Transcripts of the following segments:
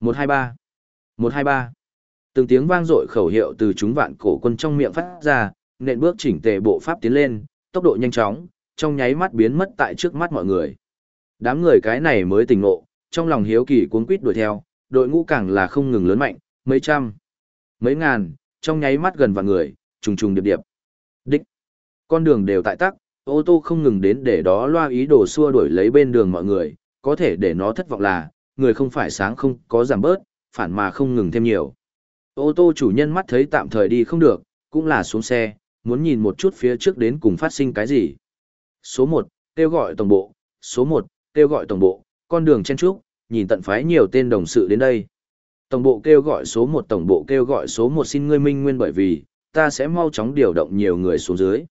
123 123 Từng tiếng vang dội khẩu hiệu từ chúng vạn cổ quân trong miệng phát ra, nện bước chỉnh tề bộ pháp tiến lên, tốc độ nhanh chóng, trong nháy mắt biến mất tại trước mắt mọi người. Đám người cái này mới tỉnh ngộ, trong lòng hiếu kỳ cuống quýt đuổi theo, đội ngũ càng là không ngừng lớn mạnh, mấy trăm, mấy ngàn, trong nháy mắt gần vạn người, trùng trùng điệp điệp. Đích. Con đường đều tại tắc, ô tô không ngừng đến để đó loa ý đồ xua đuổi lấy bên đường mọi người, có thể để nó thất vọng là, người không phải sáng không có giảm bớt, phản mà không ngừng thêm nhiều. Ô tô chủ nhân mắt thấy tạm thời đi không được, cũng là xuống xe, muốn nhìn một chút phía trước đến cùng phát sinh cái gì. Số 1, kêu gọi tổng bộ, số 1, kêu gọi tổng bộ, con đường chen trúc, nhìn tận phái nhiều tên đồng sự đến đây. Tổng bộ kêu gọi số 1 tổng bộ kêu gọi số 1 xin ngươi minh nguyên bởi vì, ta sẽ mau chóng điều động nhiều người xuống dưới.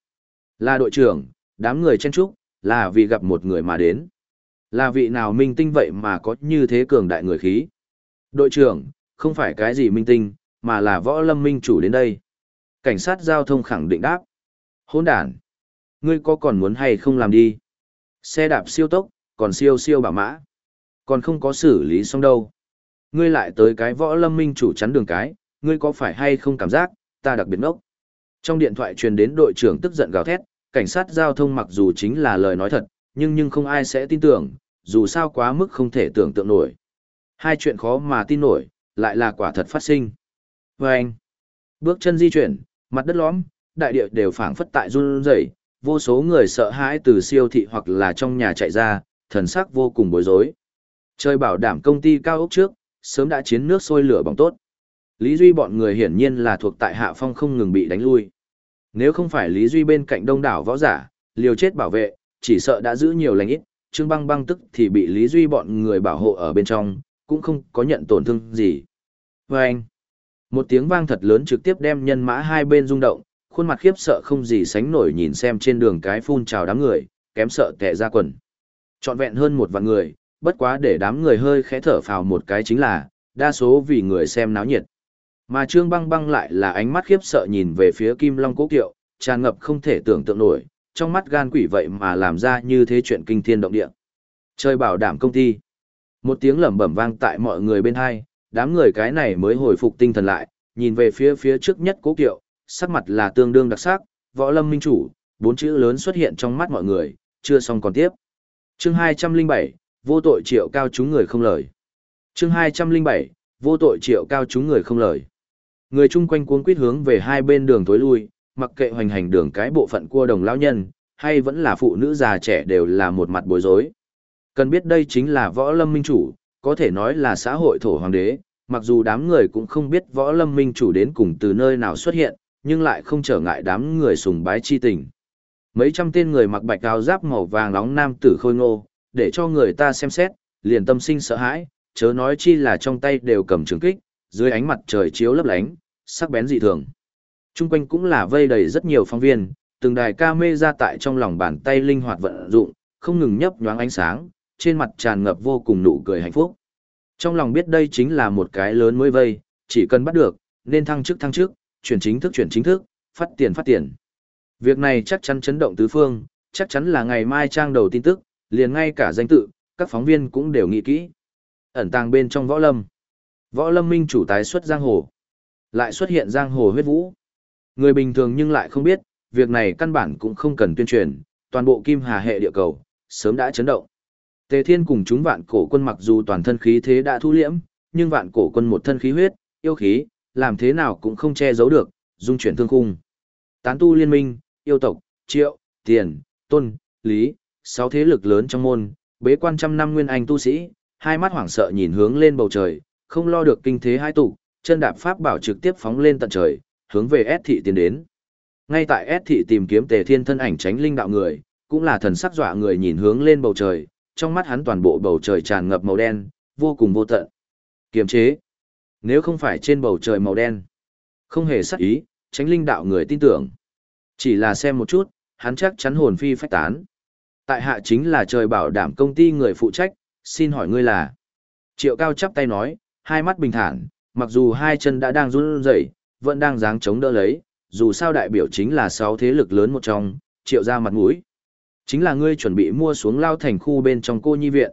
Là đội trưởng, đám người chen trúc, là vì gặp một người mà đến. Là vị nào minh tinh vậy mà có như thế cường đại người khí. Đội trưởng, không phải cái gì minh tinh, mà là võ lâm minh chủ đến đây. Cảnh sát giao thông khẳng định đáp. Hôn đàn. Ngươi có còn muốn hay không làm đi? Xe đạp siêu tốc, còn siêu siêu bảo mã. Còn không có xử lý xong đâu. Ngươi lại tới cái võ lâm minh chủ chắn đường cái, ngươi có phải hay không cảm giác, ta đặc biệt ngốc. Trong điện thoại truyền đến đội trưởng tức giận gào thét, cảnh sát giao thông mặc dù chính là lời nói thật, nhưng nhưng không ai sẽ tin tưởng, dù sao quá mức không thể tưởng tượng nổi. Hai chuyện khó mà tin nổi, lại là quả thật phát sinh. Và anh, bước chân di chuyển, mặt đất lõm, đại địa đều phảng phất tại run rẩy, vô số người sợ hãi từ siêu thị hoặc là trong nhà chạy ra, thần sắc vô cùng bối rối. Trời bảo đảm công ty cao ốc trước, sớm đã chiến nước sôi lửa bỏng tốt. Lý Duy bọn người hiển nhiên là thuộc tại hạ phong không ngừng bị đánh lui. Nếu không phải Lý Duy bên cạnh đông đảo võ giả, liều chết bảo vệ, chỉ sợ đã giữ nhiều lành ít, Trương Băng Băng tức thì bị Lý Duy bọn người bảo hộ ở bên trong, cũng không có nhận tổn thương gì. Và anh, một tiếng vang thật lớn trực tiếp đem nhân mã hai bên rung động, khuôn mặt khiếp sợ không gì sánh nổi nhìn xem trên đường cái phun trào đám người, kém sợ tệ ra quần. Trọn vẹn hơn một vạn người, bất quá để đám người hơi khẽ thở phào một cái chính là, đa số vì người xem náo nhiệt. Mà Trương Băng Băng lại là ánh mắt khiếp sợ nhìn về phía Kim Long Cố Kiệu, tràn ngập không thể tưởng tượng nổi, trong mắt gan quỷ vậy mà làm ra như thế chuyện kinh thiên động địa. Trời bảo đảm công ty. Một tiếng lẩm bẩm vang tại mọi người bên hai, đám người cái này mới hồi phục tinh thần lại, nhìn về phía phía trước nhất Cố Kiệu, sắc mặt là tương đương đặc sắc, võ lâm minh chủ, bốn chữ lớn xuất hiện trong mắt mọi người, chưa xong còn tiếp. Chương 207, vô tội triệu cao chúng người không lời. Chương 207, vô tội triệu cao chúng người không lời. Người chung quanh cuống quýt hướng về hai bên đường tối lui, mặc kệ hoành hành đường cái bộ phận cua đồng lão nhân, hay vẫn là phụ nữ già trẻ đều là một mặt bối rối. Cần biết đây chính là võ lâm minh chủ, có thể nói là xã hội thổ hoàng đế, mặc dù đám người cũng không biết võ lâm minh chủ đến cùng từ nơi nào xuất hiện, nhưng lại không trở ngại đám người sùng bái chi tình. Mấy trăm tên người mặc bạch áo giáp màu vàng nóng nam tử khôi ngô, để cho người ta xem xét, liền tâm sinh sợ hãi, chớ nói chi là trong tay đều cầm trường kích, dưới ánh mặt trời chiếu lấp lánh, sắc bén dị thường. Trung quanh cũng là vây đầy rất nhiều phóng viên, từng đài ca mê ra tại trong lòng bàn tay linh hoạt vận dụng, không ngừng nhấp nhoáng ánh sáng, trên mặt tràn ngập vô cùng nụ cười hạnh phúc. Trong lòng biết đây chính là một cái lớn mới vây, chỉ cần bắt được, nên thăng chức thăng chức, chuyển chính thức chuyển chính thức, phát tiền phát tiền. Việc này chắc chắn chấn động tứ phương, chắc chắn là ngày mai trang đầu tin tức, liền ngay cả danh tự, các phóng viên cũng đều nghĩ kỹ. Ẩn tàng bên trong võ lâm. Võ lâm minh chủ tái xuất giang hồ. Lại xuất hiện giang hồ huyết vũ. Người bình thường nhưng lại không biết, việc này căn bản cũng không cần tuyên truyền, toàn bộ kim hà hệ địa cầu, sớm đã chấn động. Tề Thiên cùng chúng vạn cổ quân mặc dù toàn thân khí thế đã thu liễm, nhưng vạn cổ quân một thân khí huyết, yêu khí, làm thế nào cũng không che giấu được, dung chuyển thương khung. Tán tu liên minh, yêu tộc, triệu, tiền, tôn, lý, sáu thế lực lớn trong môn, bế quan trăm năm nguyên anh tu sĩ, hai mắt hoảng sợ nhìn hướng lên bầu trời, không lo được kinh thế hai tụ, chân đạp pháp bảo trực tiếp phóng lên tận trời, hướng về S thị tiến đến. Ngay tại S thị tìm kiếm Tề Thiên thân ảnh tránh linh đạo người, cũng là thần sắc dọa người nhìn hướng lên bầu trời, trong mắt hắn toàn bộ bầu trời tràn ngập màu đen, vô cùng vô tận. Kiềm chế. Nếu không phải trên bầu trời màu đen, không hề sắc ý, tránh linh đạo người tin tưởng. Chỉ là xem một chút, hắn chắc chắn hồn phi phách tán. Tại hạ chính là trời bảo đảm công ty người phụ trách, xin hỏi ngươi là. Triệu cao chắp tay nói, hai mắt bình thản, mặc dù hai chân đã đang run rẩy, vẫn đang dáng chống đỡ lấy, dù sao đại biểu chính là sáu thế lực lớn một trong, triệu ra mặt mũi. Chính là ngươi chuẩn bị mua xuống lao thành khu bên trong cô nhi viện.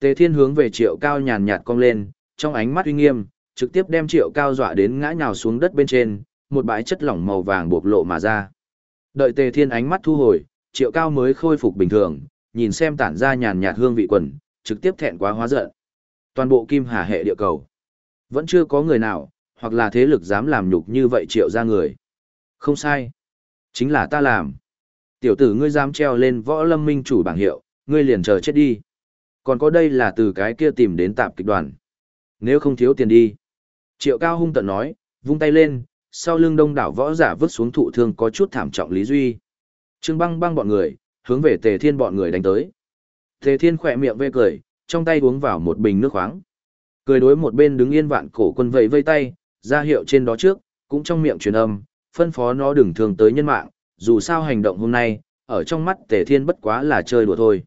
Tề thiên hướng về triệu cao nhàn nhạt cong lên, Trong ánh mắt uy nghiêm, trực tiếp đem triệu cao dọa đến ngã nhào xuống đất bên trên, một bãi chất lỏng màu vàng bộc lộ mà ra. Đợi tề thiên ánh mắt thu hồi, triệu cao mới khôi phục bình thường, nhìn xem tản ra nhàn nhạt hương vị quần, trực tiếp thẹn quá hóa giận. Toàn bộ kim hà hệ địa cầu. Vẫn chưa có người nào, hoặc là thế lực dám làm nhục như vậy triệu ra người. Không sai. Chính là ta làm. Tiểu tử ngươi dám treo lên võ lâm minh chủ bảng hiệu, ngươi liền chờ chết đi. Còn có đây là từ cái kia tìm đến tạp kịch đoàn. Nếu không thiếu tiền đi. Triệu cao hung tận nói, vung tay lên, sau lưng đông đảo võ giả vứt xuống thụ thương có chút thảm trọng Lý Duy. Trương băng băng bọn người, hướng về tề thiên bọn người đánh tới. Tề thiên khỏe miệng vê cười, trong tay uống vào một bình nước khoáng. Cười đối một bên đứng yên vạn cổ quân vẫy vây tay, ra hiệu trên đó trước, cũng trong miệng truyền âm, phân phó nó đừng thường tới nhân mạng, dù sao hành động hôm nay, ở trong mắt tề thiên bất quá là chơi đùa thôi.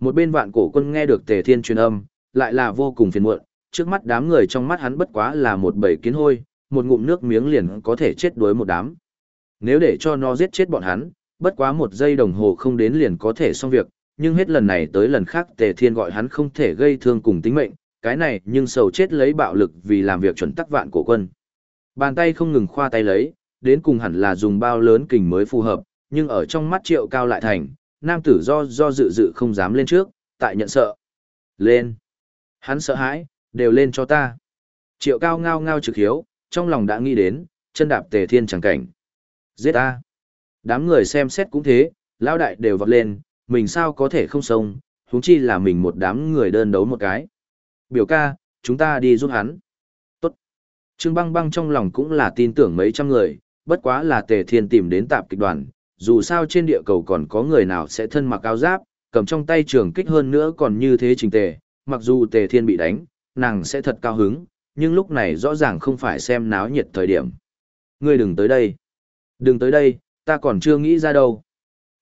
Một bên vạn cổ quân nghe được tề thiên truyền âm, lại là vô cùng phiền muộn, trước mắt đám người trong mắt hắn bất quá là một bầy kiến hôi, một ngụm nước miếng liền có thể chết đuối một đám. Nếu để cho nó giết chết bọn hắn, bất quá một giây đồng hồ không đến liền có thể xong việc, nhưng hết lần này tới lần khác Tề Thiên gọi hắn không thể gây thương cùng tính mệnh, cái này nhưng sầu chết lấy bạo lực vì làm việc chuẩn tắc vạn cổ quân. Bàn tay không ngừng khoa tay lấy, đến cùng hẳn là dùng bao lớn kình mới phù hợp, nhưng ở trong mắt triệu cao lại thành, nam tử do do dự dự không dám lên trước, tại nhận sợ. Lên. Hắn sợ hãi, đều lên cho ta. Triệu cao ngao ngao trực hiếu, trong lòng đã nghĩ đến, chân đạp tề thiên chẳng cảnh. Giết ta. Đám người xem xét cũng thế, lão đại đều vọt lên, mình sao có thể không sông huống chi là mình một đám người đơn đấu một cái. Biểu ca, chúng ta đi giúp hắn. Tốt. Trương băng băng trong lòng cũng là tin tưởng mấy trăm người, bất quá là tề thiên tìm đến tạp kịch đoàn, dù sao trên địa cầu còn có người nào sẽ thân mặc áo giáp, cầm trong tay trường kích hơn nữa còn như thế trình tề, mặc dù tề thiên bị đánh, nàng sẽ thật cao hứng, nhưng lúc này rõ ràng không phải xem náo nhiệt thời điểm. Ngươi đừng tới đây. Đừng tới đây, ta còn chưa nghĩ ra đâu.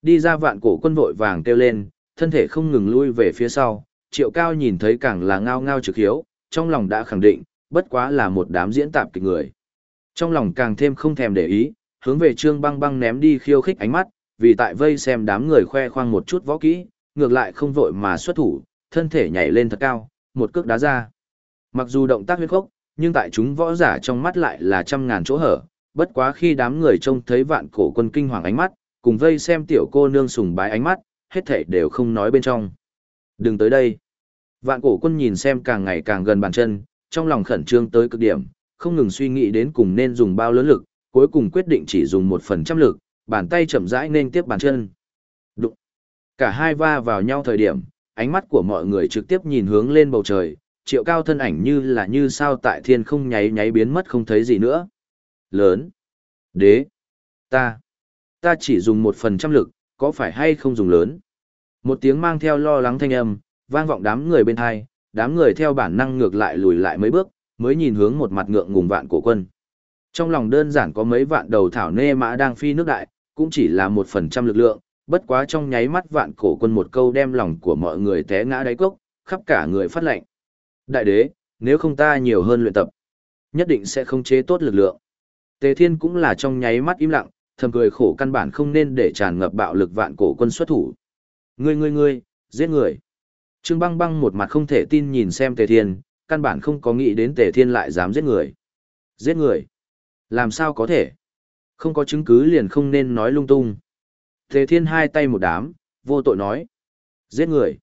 Đi ra vạn cổ quân vội vàng kêu lên, thân thể không ngừng lui về phía sau, triệu cao nhìn thấy càng là ngao ngao trực hiếu, trong lòng đã khẳng định, bất quá là một đám diễn tạp kịch người. Trong lòng càng thêm không thèm để ý, hướng về trương băng băng ném đi khiêu khích ánh mắt, vì tại vây xem đám người khoe khoang một chút võ kỹ, ngược lại không vội mà xuất thủ, thân thể nhảy lên thật cao, một cước đá ra. Mặc dù động tác huyết khốc, nhưng tại chúng võ giả trong mắt lại là trăm ngàn chỗ hở, bất quá khi đám người trông thấy vạn cổ quân kinh hoàng ánh mắt, cùng vây xem tiểu cô nương sùng bái ánh mắt, hết thảy đều không nói bên trong. Đừng tới đây. Vạn cổ quân nhìn xem càng ngày càng gần bàn chân, trong lòng khẩn trương tới cực điểm, không ngừng suy nghĩ đến cùng nên dùng bao lớn lực, cuối cùng quyết định chỉ dùng một phần trăm lực, bàn tay chậm rãi nên tiếp bàn chân. Đụng. Cả hai va vào nhau thời điểm, ánh mắt của mọi người trực tiếp nhìn hướng lên bầu trời, triệu cao thân ảnh như là như sao tại thiên không nháy nháy biến mất không thấy gì nữa. Lớn. Đế. Ta. Ta chỉ dùng một phần trăm lực, có phải hay không dùng lớn? Một tiếng mang theo lo lắng thanh âm, vang vọng đám người bên hai, đám người theo bản năng ngược lại lùi lại mấy bước, mới nhìn hướng một mặt ngượng ngùng vạn cổ quân. Trong lòng đơn giản có mấy vạn đầu thảo nê mã đang phi nước đại, cũng chỉ là một phần trăm lực lượng, bất quá trong nháy mắt vạn cổ quân một câu đem lòng của mọi người té ngã đáy cốc, khắp cả người phát lệnh. Đại đế, nếu không ta nhiều hơn luyện tập, nhất định sẽ không chế tốt lực lượng. Tề Thiên cũng là trong nháy mắt im lặng, thầm cười khổ căn bản không nên để tràn ngập bạo lực vạn cổ quân xuất thủ. Ngươi ngươi ngươi, giết người. Trương Băng Băng một mặt không thể tin nhìn xem Tề Thiên, căn bản không có nghĩ đến Tề Thiên lại dám giết người. Giết người? Làm sao có thể? Không có chứng cứ liền không nên nói lung tung. Tề Thiên hai tay một đám, vô tội nói. Giết người.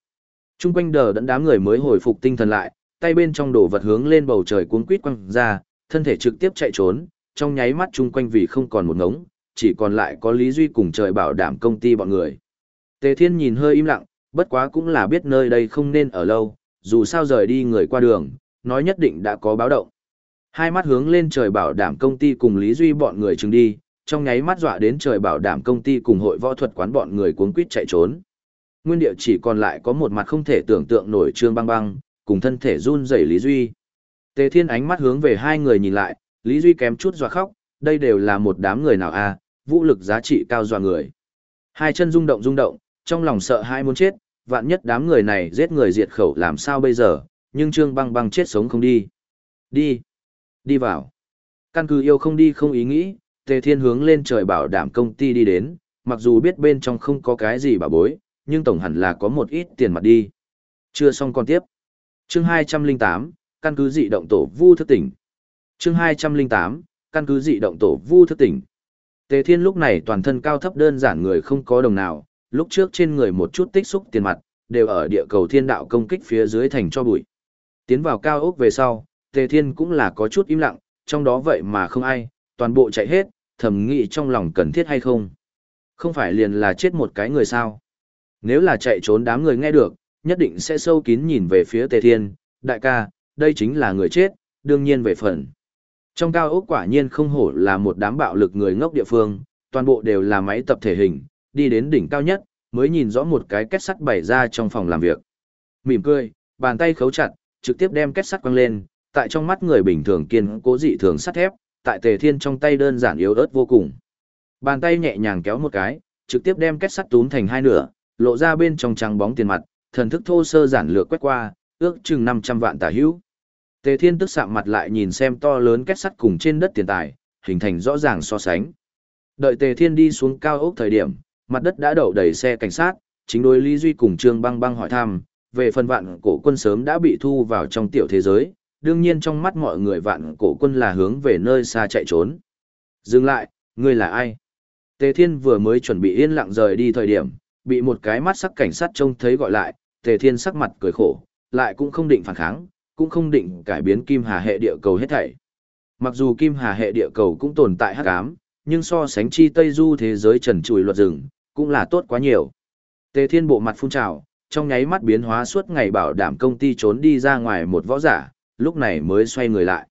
Trung quanh đờ đẫn đám người mới hồi phục tinh thần lại, tay bên trong đổ vật hướng lên bầu trời cuốn quít quăng ra, thân thể trực tiếp chạy trốn, trong nháy mắt chung quanh vì không còn một ngống, chỉ còn lại có Lý Duy cùng trời bảo đảm công ty bọn người. Tề Thiên nhìn hơi im lặng, bất quá cũng là biết nơi đây không nên ở lâu, dù sao rời đi người qua đường, nói nhất định đã có báo động. Hai mắt hướng lên trời bảo đảm công ty cùng Lý Duy bọn người chừng đi, trong nháy mắt dọa đến trời bảo đảm công ty cùng hội võ thuật quán bọn người cuống quýt chạy trốn. Nguyên địa chỉ còn lại có một mặt không thể tưởng tượng nổi trương băng băng, cùng thân thể run rẩy Lý Duy. Tề Thiên ánh mắt hướng về hai người nhìn lại, Lý Duy kém chút dọa khóc, đây đều là một đám người nào a, à, vũ lực giá trị cao dọa người. Hai chân rung động rung động, trong lòng sợ hai muốn chết, vạn nhất đám người này giết người diệt khẩu làm sao bây giờ, nhưng Trương Băng Băng chết sống không đi. Đi, đi vào. Căn cứ yêu không đi không ý nghĩ, Tề Thiên hướng lên trời bảo đảm công ty đi đến, mặc dù biết bên trong không có cái gì bảo bối, nhưng tổng hẳn là có một ít tiền mặt đi. Chưa xong còn tiếp. Chương 208, căn cứ dị động tổ vu thức tỉnh. Chương 208, căn cứ dị động tổ vu thức tỉnh. Tề Thiên lúc này toàn thân cao thấp đơn giản người không có đồng nào, lúc trước trên người một chút tích xúc tiền mặt, đều ở địa cầu thiên đạo công kích phía dưới thành cho bụi. Tiến vào cao ốc về sau, Tề Thiên cũng là có chút im lặng, trong đó vậy mà không ai, toàn bộ chạy hết, thầm nghĩ trong lòng cần thiết hay không. Không phải liền là chết một cái người sao. Nếu là chạy trốn đám người nghe được, nhất định sẽ sâu kín nhìn về phía Tề Thiên, đại ca, đây chính là người chết, đương nhiên về phần. Trong cao ốc quả nhiên không hổ là một đám bạo lực người ngốc địa phương, toàn bộ đều là máy tập thể hình, đi đến đỉnh cao nhất, mới nhìn rõ một cái kết sắt bày ra trong phòng làm việc. Mỉm cười, bàn tay khấu chặt, trực tiếp đem kết sắt quăng lên, tại trong mắt người bình thường kiên cố dị thường sắt thép, tại Tề Thiên trong tay đơn giản yếu ớt vô cùng. Bàn tay nhẹ nhàng kéo một cái, trực tiếp đem kết sắt túm thành hai nửa, lộ ra bên trong trắng bóng tiền mặt, thần thức thô sơ giản lược quét qua, ước chừng 500 vạn tả hữu. Tề Thiên tức sạm mặt lại nhìn xem to lớn kết sắt cùng trên đất tiền tài, hình thành rõ ràng so sánh. Đợi Tề Thiên đi xuống cao ốc thời điểm, mặt đất đã đậu đầy xe cảnh sát, chính đối Lý Duy cùng Trương Băng Băng hỏi thăm, về phần vạn cổ quân sớm đã bị thu vào trong tiểu thế giới, đương nhiên trong mắt mọi người vạn cổ quân là hướng về nơi xa chạy trốn. Dừng lại, ngươi là ai? Tề Thiên vừa mới chuẩn bị yên lặng rời đi thời điểm, bị một cái mắt sắc cảnh sát trông thấy gọi lại, Tề Thiên sắc mặt cười khổ, lại cũng không định phản kháng, cũng không định cải biến Kim Hà hệ địa cầu hết thảy. Mặc dù Kim Hà hệ địa cầu cũng tồn tại hắc ám, nhưng so sánh chi Tây Du thế giới trần trụi luật rừng, cũng là tốt quá nhiều. Tề Thiên bộ mặt phun trào, trong nháy mắt biến hóa suốt ngày bảo đảm công ty trốn đi ra ngoài một võ giả, lúc này mới xoay người lại.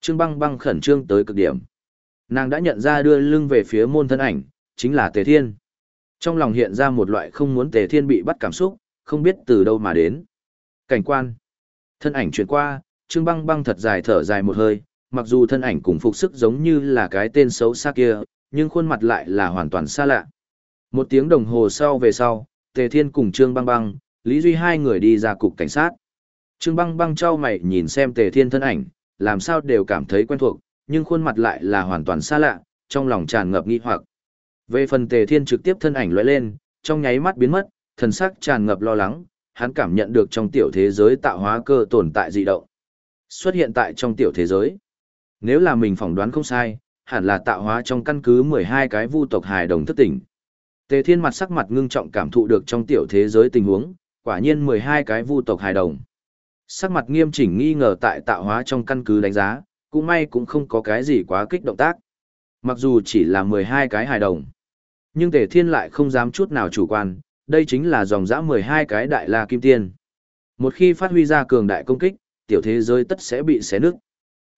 Trương băng băng khẩn trương tới cực điểm. Nàng đã nhận ra đưa lưng về phía môn thân ảnh, chính là Tề Thiên. Trong lòng hiện ra một loại không muốn Tề Thiên bị bắt cảm xúc, không biết từ đâu mà đến. Cảnh quan. Thân ảnh chuyển qua, Trương băng băng thật dài thở dài một hơi, mặc dù thân ảnh cùng phục sức giống như là cái tên xấu xa kia, nhưng khuôn mặt lại là hoàn toàn xa lạ. Một tiếng đồng hồ sau về sau, Tề Thiên cùng Trương băng băng, Lý Duy hai người đi ra cục cảnh sát. Trương băng băng trao mày nhìn xem tề thiên thân ảnh, làm sao đều cảm thấy quen thuộc, nhưng khuôn mặt lại là hoàn toàn xa lạ, trong lòng tràn ngập nghi hoặc. Về phần tề thiên trực tiếp thân ảnh lóe lên, trong nháy mắt biến mất, thần sắc tràn ngập lo lắng, hắn cảm nhận được trong tiểu thế giới tạo hóa cơ tồn tại dị động. Xuất hiện tại trong tiểu thế giới. Nếu là mình phỏng đoán không sai, hẳn là tạo hóa trong căn cứ 12 cái vu tộc hài đồng thất tỉnh. Tề Thiên mặt sắc mặt ngưng trọng cảm thụ được trong tiểu thế giới tình huống, quả nhiên 12 cái vu tộc hài đồng sắc mặt nghiêm chỉnh nghi ngờ tại tạo hóa trong căn cứ đánh giá, cũng may cũng không có cái gì quá kích động tác. Mặc dù chỉ là 12 cái hài đồng, nhưng Tề Thiên lại không dám chút nào chủ quan, đây chính là dòng dã 12 cái đại la kim tiên. Một khi phát huy ra cường đại công kích, tiểu thế giới tất sẽ bị xé nứt.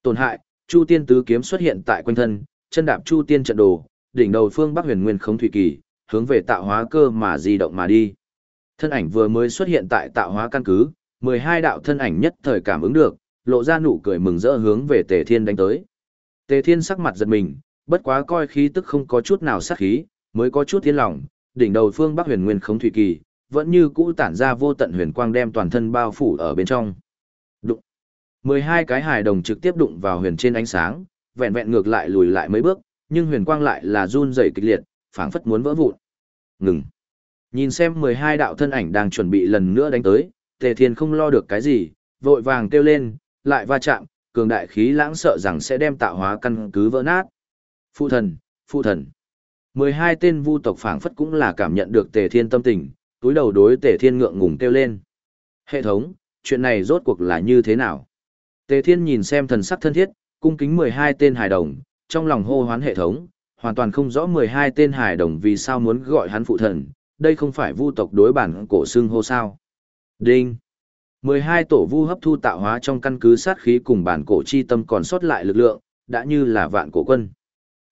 Tổn hại, Chu Tiên tứ kiếm xuất hiện tại quanh thân, chân đạp Chu Tiên trận đồ, đỉnh đầu phương Bắc Huyền Nguyên Khống Thủy Kỳ, hướng về tạo hóa cơ mà di động mà đi. Thân ảnh vừa mới xuất hiện tại tạo hóa căn cứ, mười hai đạo thân ảnh nhất thời cảm ứng được, lộ ra nụ cười mừng rỡ hướng về Tề Thiên đánh tới. Tề Thiên sắc mặt giật mình, bất quá coi khí tức không có chút nào sát khí, mới có chút thiên lòng, đỉnh đầu phương Bắc Huyền Nguyên Khống Thủy Kỳ, vẫn như cũ tản ra vô tận huyền quang đem toàn thân bao phủ ở bên trong. Đụng. mười hai cái hài đồng trực tiếp đụng vào huyền trên ánh sáng, vẹn vẹn ngược lại lùi lại mấy bước, nhưng huyền quang lại là run rẩy kịch liệt, phảng phất muốn vỡ vụn. Ngừng. Nhìn xem mười hai đạo thân ảnh đang chuẩn bị lần nữa đánh tới, Tề Thiên không lo được cái gì, vội vàng kêu lên, lại va chạm, cường đại khí lãng sợ rằng sẽ đem tạo hóa căn cứ vỡ nát. Phụ thần, phụ thần. 12 tên vu tộc phảng phất cũng là cảm nhận được Tề Thiên tâm tình, túi đầu đối Tề Thiên ngượng ngùng kêu lên. Hệ thống, chuyện này rốt cuộc là như thế nào? Tề Thiên nhìn xem thần sắc thân thiết, cung kính 12 tên hài đồng, trong lòng hô hoán hệ thống, hoàn toàn không rõ 12 tên hải đồng vì sao muốn gọi hắn phụ thần, đây không phải vu tộc đối bản cổ xương hô sao. Đinh. 12 tổ vu hấp thu tạo hóa trong căn cứ sát khí cùng bản cổ chi tâm còn sót lại lực lượng, đã như là vạn cổ quân.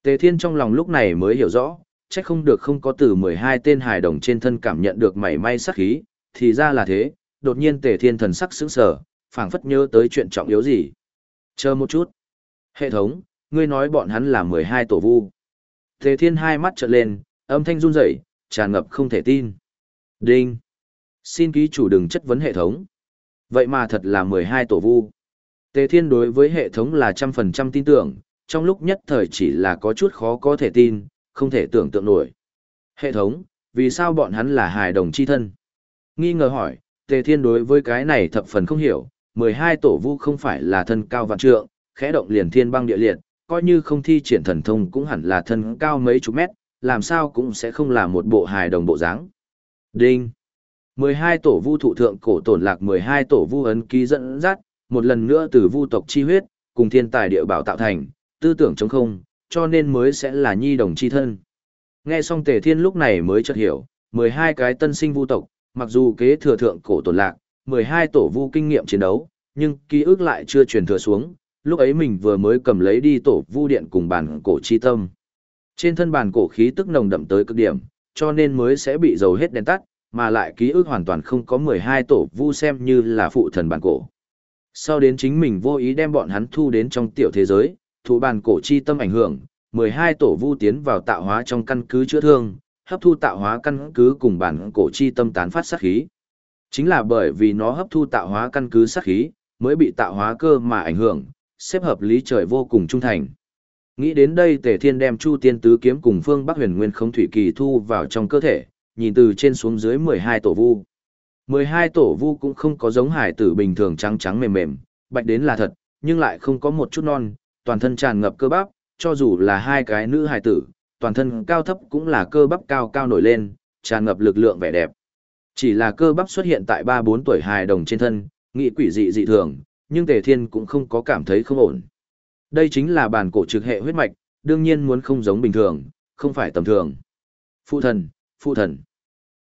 Tề Thiên trong lòng lúc này mới hiểu rõ, chắc không được không có từ 12 tên hài đồng trên thân cảm nhận được mảy may sát khí, thì ra là thế, đột nhiên Tề Thiên thần sắc sững sờ, phảng phất nhớ tới chuyện trọng yếu gì. Chờ một chút. Hệ thống, ngươi nói bọn hắn là 12 tổ vu. Tề Thiên hai mắt trợn lên, âm thanh run rẩy, tràn ngập không thể tin. Đinh. Xin ký chủ đừng chất vấn hệ thống. Vậy mà thật là 12 tổ vu. Tề Thiên đối với hệ thống là trăm phần trăm tin tưởng, trong lúc nhất thời chỉ là có chút khó có thể tin, không thể tưởng tượng nổi. Hệ thống, vì sao bọn hắn là hài đồng chi thân? Nghi ngờ hỏi, Tề Thiên đối với cái này thập phần không hiểu, 12 tổ vu không phải là thân cao vạn trượng, khẽ động liền thiên băng địa liệt, coi như không thi triển thần thông cũng hẳn là thân cao mấy chục mét, làm sao cũng sẽ không là một bộ hài đồng bộ dáng. Đinh. 12 tổ vu thụ thượng cổ tổn lạc 12 tổ vu ấn ký dẫn dắt, một lần nữa từ vu tộc chi huyết, cùng thiên tài địa bảo tạo thành, tư tưởng chống không, cho nên mới sẽ là nhi đồng chi thân. Nghe xong Tề Thiên lúc này mới chợt hiểu, 12 cái tân sinh vu tộc, mặc dù kế thừa thượng cổ tổn lạc, 12 tổ vu kinh nghiệm chiến đấu, nhưng ký ức lại chưa truyền thừa xuống, lúc ấy mình vừa mới cầm lấy đi tổ vu điện cùng bản cổ chi tâm. Trên thân bản cổ khí tức nồng đậm tới cực điểm, cho nên mới sẽ bị dầu hết đèn tắt, mà lại ký ức hoàn toàn không có 12 tổ vu xem như là phụ thần bản cổ. Sau đến chính mình vô ý đem bọn hắn thu đến trong tiểu thế giới, thụ bản cổ chi tâm ảnh hưởng, 12 tổ vu tiến vào tạo hóa trong căn cứ chữa thương, hấp thu tạo hóa căn cứ cùng bản cổ chi tâm tán phát sát khí. Chính là bởi vì nó hấp thu tạo hóa căn cứ sát khí, mới bị tạo hóa cơ mà ảnh hưởng, xếp hợp lý trời vô cùng trung thành. Nghĩ đến đây Tề Thiên đem Chu Tiên Tứ kiếm cùng Phương Bắc Huyền Nguyên Không Thủy Kỳ thu vào trong cơ thể, nhìn từ trên xuống dưới 12 tổ vu. 12 tổ vu cũng không có giống hải tử bình thường trắng trắng mềm mềm, bạch đến là thật, nhưng lại không có một chút non, toàn thân tràn ngập cơ bắp, cho dù là hai cái nữ hải tử, toàn thân cao thấp cũng là cơ bắp cao cao nổi lên, tràn ngập lực lượng vẻ đẹp. Chỉ là cơ bắp xuất hiện tại 3-4 tuổi hài đồng trên thân, nghị quỷ dị dị thường, nhưng Tề Thiên cũng không có cảm thấy không ổn. Đây chính là bản cổ trực hệ huyết mạch, đương nhiên muốn không giống bình thường, không phải tầm thường. Phụ thần, phụ thần.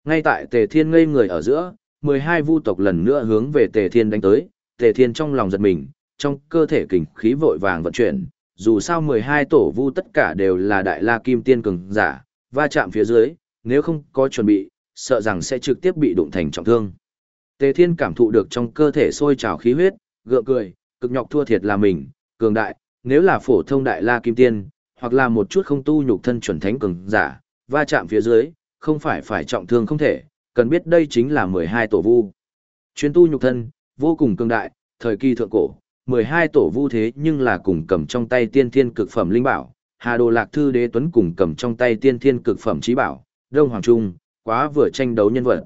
Ngay tại Tề Thiên ngây người ở giữa, 12 vu tộc lần nữa hướng về Tề Thiên đánh tới, Tề Thiên trong lòng giật mình, trong cơ thể kình khí vội vàng vận chuyển, dù sao 12 tổ vu tất cả đều là đại la kim tiên cường giả, va chạm phía dưới, nếu không có chuẩn bị, sợ rằng sẽ trực tiếp bị đụng thành trọng thương. Tề Thiên cảm thụ được trong cơ thể sôi trào khí huyết, gượng cười, cực nhọc thua thiệt là mình, cường đại, nếu là phổ thông đại la kim tiên, hoặc là một chút không tu nhục thân chuẩn thánh cường giả, va chạm phía dưới, không phải phải trọng thương không thể, cần biết đây chính là 12 tổ vu. Chuyên tu nhục thân, vô cùng cường đại, thời kỳ thượng cổ, 12 tổ vu thế nhưng là cùng cầm trong tay tiên thiên cực phẩm linh bảo, Hà Đồ Lạc Thư Đế Tuấn cùng cầm trong tay tiên thiên cực phẩm trí bảo, Đông Hoàng Trung, quá vừa tranh đấu nhân vật.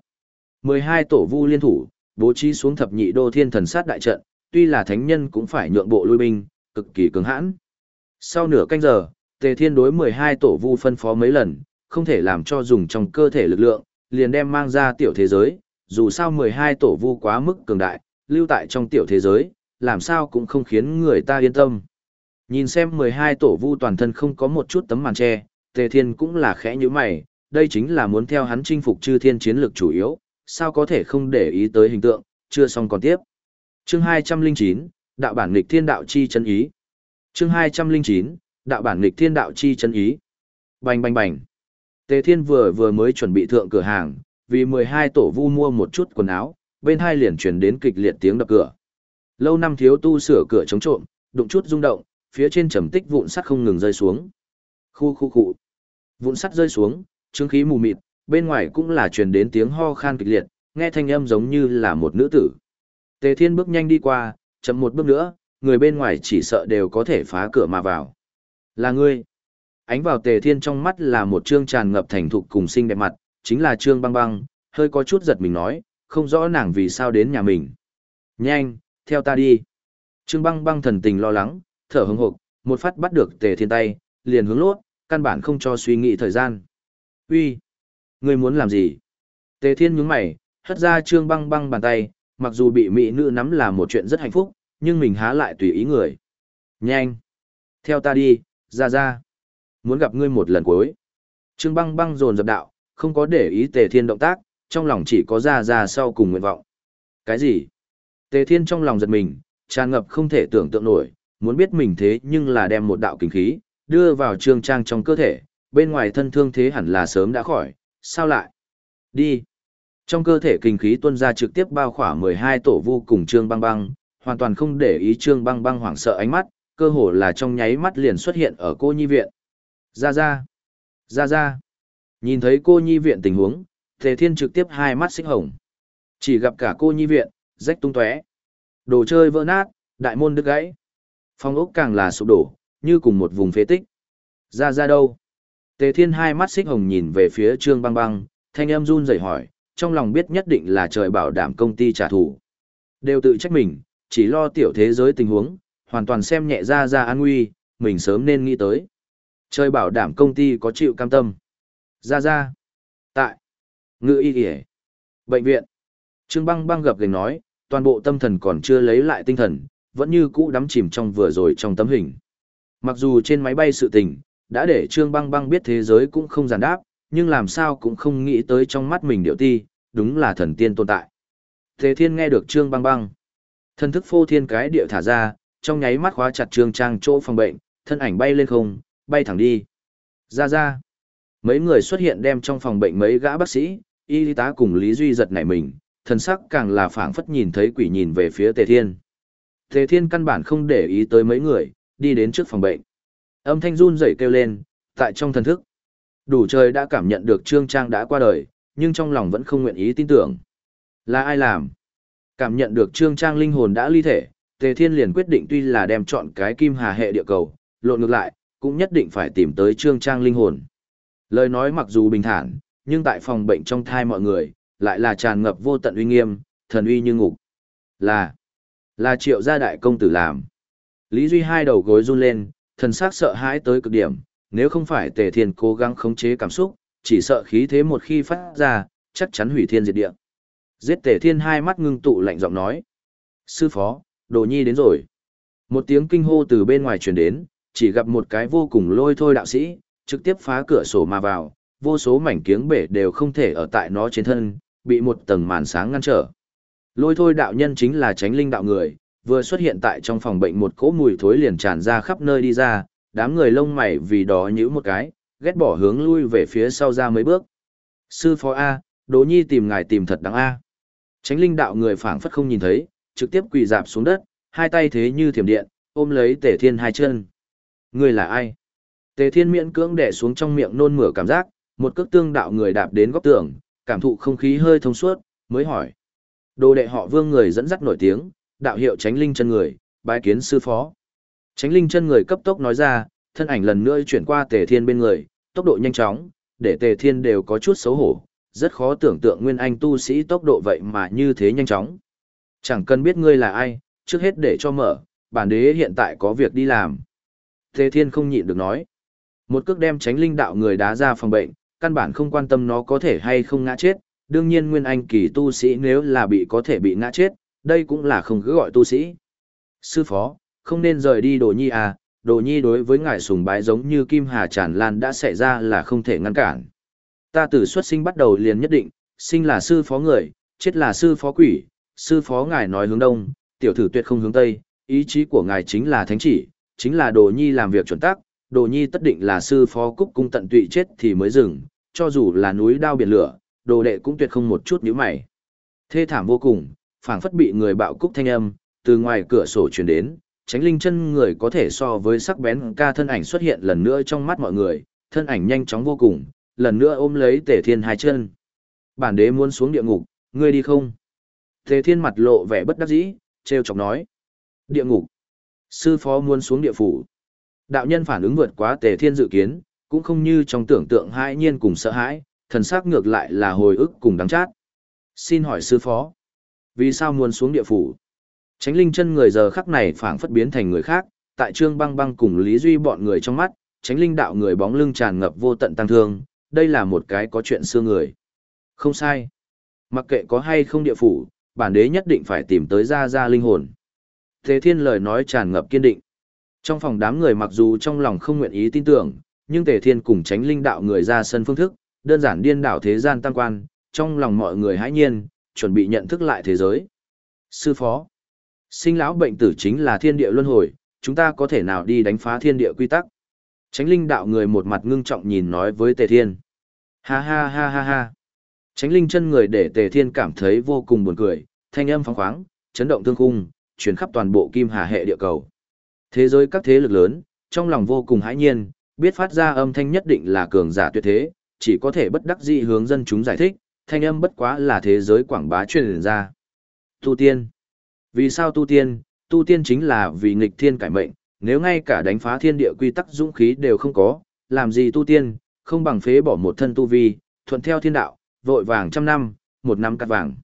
12 tổ vu liên thủ, bố trí xuống thập nhị đô thiên thần sát đại trận, tuy là thánh nhân cũng phải nhượng bộ lui binh, cực kỳ cứng hãn. Sau nửa canh giờ, Tề Thiên đối 12 tổ vu phân phó mấy lần, không thể làm cho dùng trong cơ thể lực lượng, liền đem mang ra tiểu thế giới, dù sao 12 tổ vu quá mức cường đại, lưu tại trong tiểu thế giới, làm sao cũng không khiến người ta yên tâm. Nhìn xem 12 tổ vu toàn thân không có một chút tấm màn che, Tề Thiên cũng là khẽ như mày, đây chính là muốn theo hắn chinh phục chư thiên chiến lược chủ yếu, sao có thể không để ý tới hình tượng, chưa xong còn tiếp. Chương 209, Đạo bản nghịch thiên đạo chi chân ý. Chương 209, Đạo bản nghịch thiên đạo chi chân ý. Bành bành bành. Tề Thiên vừa vừa mới chuẩn bị thượng cửa hàng, vì 12 tổ vu mua một chút quần áo, bên hai liền truyền đến kịch liệt tiếng đập cửa. Lâu năm thiếu tu sửa cửa chống trộm, đụng chút rung động, phía trên trầm tích vụn sắt không ngừng rơi xuống. Khu khu khu. Vụn sắt rơi xuống, chứng khí mù mịt, bên ngoài cũng là truyền đến tiếng ho khan kịch liệt, nghe thanh âm giống như là một nữ tử. Tề Thiên bước nhanh đi qua, chậm một bước nữa, người bên ngoài chỉ sợ đều có thể phá cửa mà vào. Là ngươi. Ánh vào Tề Thiên trong mắt là một trương tràn ngập thành thục cùng xinh đẹp mặt, chính là trương băng băng, hơi có chút giật mình nói, không rõ nàng vì sao đến nhà mình. Nhanh, theo ta đi. Trương băng băng thần tình lo lắng, thở hững hộp, một phát bắt được Tề Thiên tay, liền hướng lốt, căn bản không cho suy nghĩ thời gian. Uy, ngươi muốn làm gì? Tề Thiên nhướng mày, hất ra Trương băng băng bàn tay, mặc dù bị mỹ nữ nắm là một chuyện rất hạnh phúc, nhưng mình há lại tùy ý người. Nhanh! Theo ta đi, ra ra. Muốn gặp ngươi một lần cuối. Trương băng băng dồn dập đạo, không có để ý tề thiên động tác, trong lòng chỉ có ra ra sau cùng nguyện vọng. Cái gì? Tề thiên trong lòng giật mình, tràn ngập không thể tưởng tượng nổi, muốn biết mình thế nhưng là đem một đạo kinh khí, đưa vào trương trang trong cơ thể, bên ngoài thân thương thế hẳn là sớm đã khỏi, sao lại? Đi! Trong cơ thể kinh khí tuôn ra trực tiếp bao khỏa 12 tổ vu cùng Trương Băng Băng, hoàn toàn không để ý Trương Băng Băng hoảng sợ ánh mắt, cơ hồ là trong nháy mắt liền xuất hiện ở cô nhi viện. Ra ra! Ra ra! Nhìn thấy cô nhi viện tình huống, Tề Thiên trực tiếp hai mắt xích hồng. Chỉ gặp cả cô nhi viện, rách tung tóe, Đồ chơi vỡ nát, đại môn đứt gãy. Phong ốc càng là sụp đổ, như cùng một vùng phế tích. Ra ra đâu? Tề Thiên hai mắt xích hồng nhìn về phía Trương Băng Băng, thanh âm run rẩy hỏi, trong lòng biết nhất định là trời bảo đảm công ty trả thù. Đều tự trách mình, Chỉ lo tiểu thế giới tình huống, hoàn toàn xem nhẹ ra ra an nguy, mình sớm nên nghĩ tới. trời bảo đảm công ty có chịu cam tâm. Ra ra. Tại. Ngự y kìa. Bệnh viện. Trương băng băng gập gành nói, toàn bộ tâm thần còn chưa lấy lại tinh thần, vẫn như cũ đắm chìm trong vừa rồi trong tấm hình. Mặc dù trên máy bay sự tình, đã để Trương băng băng biết thế giới cũng không giản đáp, nhưng làm sao cũng không nghĩ tới trong mắt mình điệu ti, đúng là thần tiên tồn tại. Thế thiên nghe được Trương băng băng. Thân thức phô thiên cái điệu thả ra, trong nháy mắt khóa chặt Trương Trang chỗ phòng bệnh, thân ảnh bay lên không, bay thẳng đi. Ra ra. Mấy người xuất hiện đem trong phòng bệnh mấy gã bác sĩ, y tá cùng Lý Duy giật nảy mình, thần sắc càng là phảng phất nhìn thấy quỷ nhìn về phía Tề Thiên. Tề Thiên căn bản không để ý tới mấy người, đi đến trước phòng bệnh. Âm thanh run rẩy kêu lên, tại trong thần thức. Đủ trời đã cảm nhận được Trương Trang đã qua đời, nhưng trong lòng vẫn không nguyện ý tin tưởng. Là ai làm? Cảm nhận được Trương Trang linh hồn đã ly thể, Tề Thiên liền quyết định tuy là đem chọn cái kim hà hệ địa cầu, lộn ngược lại, cũng nhất định phải tìm tới Trương Trang linh hồn. Lời nói mặc dù bình thản, nhưng tại phòng bệnh trong thai mọi người, lại là tràn ngập vô tận uy nghiêm, thần uy như ngục. Là, là triệu gia đại công tử làm. Lý Duy hai đầu gối run lên, thần sắc sợ hãi tới cực điểm, nếu không phải Tề Thiên cố gắng khống chế cảm xúc, chỉ sợ khí thế một khi phát ra, chắc chắn hủy thiên diệt địa. Giết Tề Thiên hai mắt ngưng tụ lạnh giọng nói. Sư phó, đồ nhi đến rồi. Một tiếng kinh hô từ bên ngoài truyền đến, chỉ gặp một cái vô cùng lôi thôi đạo sĩ, trực tiếp phá cửa sổ mà vào, vô số mảnh kiếng bể đều không thể ở tại nó trên thân, bị một tầng màn sáng ngăn trở. Lôi thôi đạo nhân chính là tránh linh đạo người, vừa xuất hiện tại trong phòng bệnh một cỗ mùi thối liền tràn ra khắp nơi đi ra, đám người lông mày vì đó nhữ một cái, ghét bỏ hướng lui về phía sau ra mấy bước. Sư phó A, Đỗ Nhi tìm ngài tìm thật đáng A. Tránh linh đạo người phảng phất không nhìn thấy, trực tiếp quỳ dạp xuống đất, hai tay thế như thiểm điện, ôm lấy tể thiên hai chân. Người là ai? Tề thiên miễn cưỡng đẻ xuống trong miệng nôn mửa cảm giác, một cước tương đạo người đạp đến góc tường, cảm thụ không khí hơi thông suốt, mới hỏi. Đồ đệ họ vương người dẫn dắt nổi tiếng, đạo hiệu tránh linh chân người, bái kiến sư phó. Tránh linh chân người cấp tốc nói ra, thân ảnh lần nữa chuyển qua tề thiên bên người, tốc độ nhanh chóng, để tề thiên đều có chút xấu hổ, rất khó tưởng tượng nguyên anh tu sĩ tốc độ vậy mà như thế nhanh chóng. Chẳng cần biết ngươi là ai, trước hết để cho mở, bản đế hiện tại có việc đi làm. Tề thiên không nhịn được nói. Một cước đem tránh linh đạo người đá ra phòng bệnh, căn bản không quan tâm nó có thể hay không ngã chết, đương nhiên nguyên anh kỳ tu sĩ nếu là bị có thể bị ngã chết, đây cũng là không cứ gọi tu sĩ. Sư phó, không nên rời đi đồ nhi à, đồ nhi đối với ngài sùng bái giống như kim hà tràn lan đã xảy ra là không thể ngăn cản. Ta từ xuất sinh bắt đầu liền nhất định, sinh là sư phó người, chết là sư phó quỷ, sư phó ngài nói hướng đông, tiểu thử tuyệt không hướng tây, ý chí của ngài chính là thánh chỉ, chính là đồ nhi làm việc chuẩn tắc, đồ nhi tất định là sư phó cúc cung tận tụy chết thì mới dừng, cho dù là núi đao biển lửa, đồ đệ cũng tuyệt không một chút nhíu mày. Thê thảm vô cùng, phảng phất bị người bạo cúc thanh âm, từ ngoài cửa sổ truyền đến, tránh linh chân người có thể so với sắc bén ca thân ảnh xuất hiện lần nữa trong mắt mọi người, thân ảnh nhanh chóng vô cùng, lần nữa ôm lấy tề thiên hai chân. Bản đế muốn xuống địa ngục, ngươi đi không? Tề thiên mặt lộ vẻ bất đắc dĩ, treo chọc nói. Địa ngục. Sư phó muốn xuống địa phủ. Đạo nhân phản ứng vượt quá tề thiên dự kiến, cũng không như trong tưởng tượng hãi nhiên cùng sợ hãi, thần sắc ngược lại là hồi ức cùng đắng chát. Xin hỏi sư phó, vì sao muốn xuống địa phủ? Tránh linh chân người giờ khắc này phảng phất biến thành người khác, tại trương băng băng cùng Lý Duy bọn người trong mắt, tránh linh đạo người bóng lưng tràn ngập vô tận tăng thương, đây là một cái có chuyện xưa người. Không sai. Mặc kệ có hay không địa phủ, bản đế nhất định phải tìm tới ra ra linh hồn. Thế thiên lời nói tràn ngập kiên định. Trong phòng đám người mặc dù trong lòng không nguyện ý tin tưởng, nhưng Tề Thiên cùng tránh linh đạo người ra sân phương thức, đơn giản điên đảo thế gian tăng quan, trong lòng mọi người hãi nhiên, chuẩn bị nhận thức lại thế giới. Sư phó, sinh lão bệnh tử chính là thiên địa luân hồi, chúng ta có thể nào đi đánh phá thiên địa quy tắc. Tránh linh đạo người một mặt ngưng trọng nhìn nói với Tề Thiên. Ha ha ha ha ha. Tránh linh chân người để Tề Thiên cảm thấy vô cùng buồn cười, thanh âm phóng khoáng, chấn động thương khung, chuyển khắp toàn bộ kim hà hệ địa cầu. Thế giới các thế lực lớn, trong lòng vô cùng hãi nhiên, biết phát ra âm thanh nhất định là cường giả tuyệt thế, chỉ có thể bất đắc dĩ hướng dân chúng giải thích, thanh âm bất quá là thế giới quảng bá truyền ra. Tu tiên. Vì sao tu tiên? Tu tiên chính là vì nghịch thiên cải mệnh, nếu ngay cả đánh phá thiên địa quy tắc dũng khí đều không có, làm gì tu tiên, không bằng phế bỏ một thân tu vi, thuận theo thiên đạo, vội vàng trăm năm, một năm cắt vàng.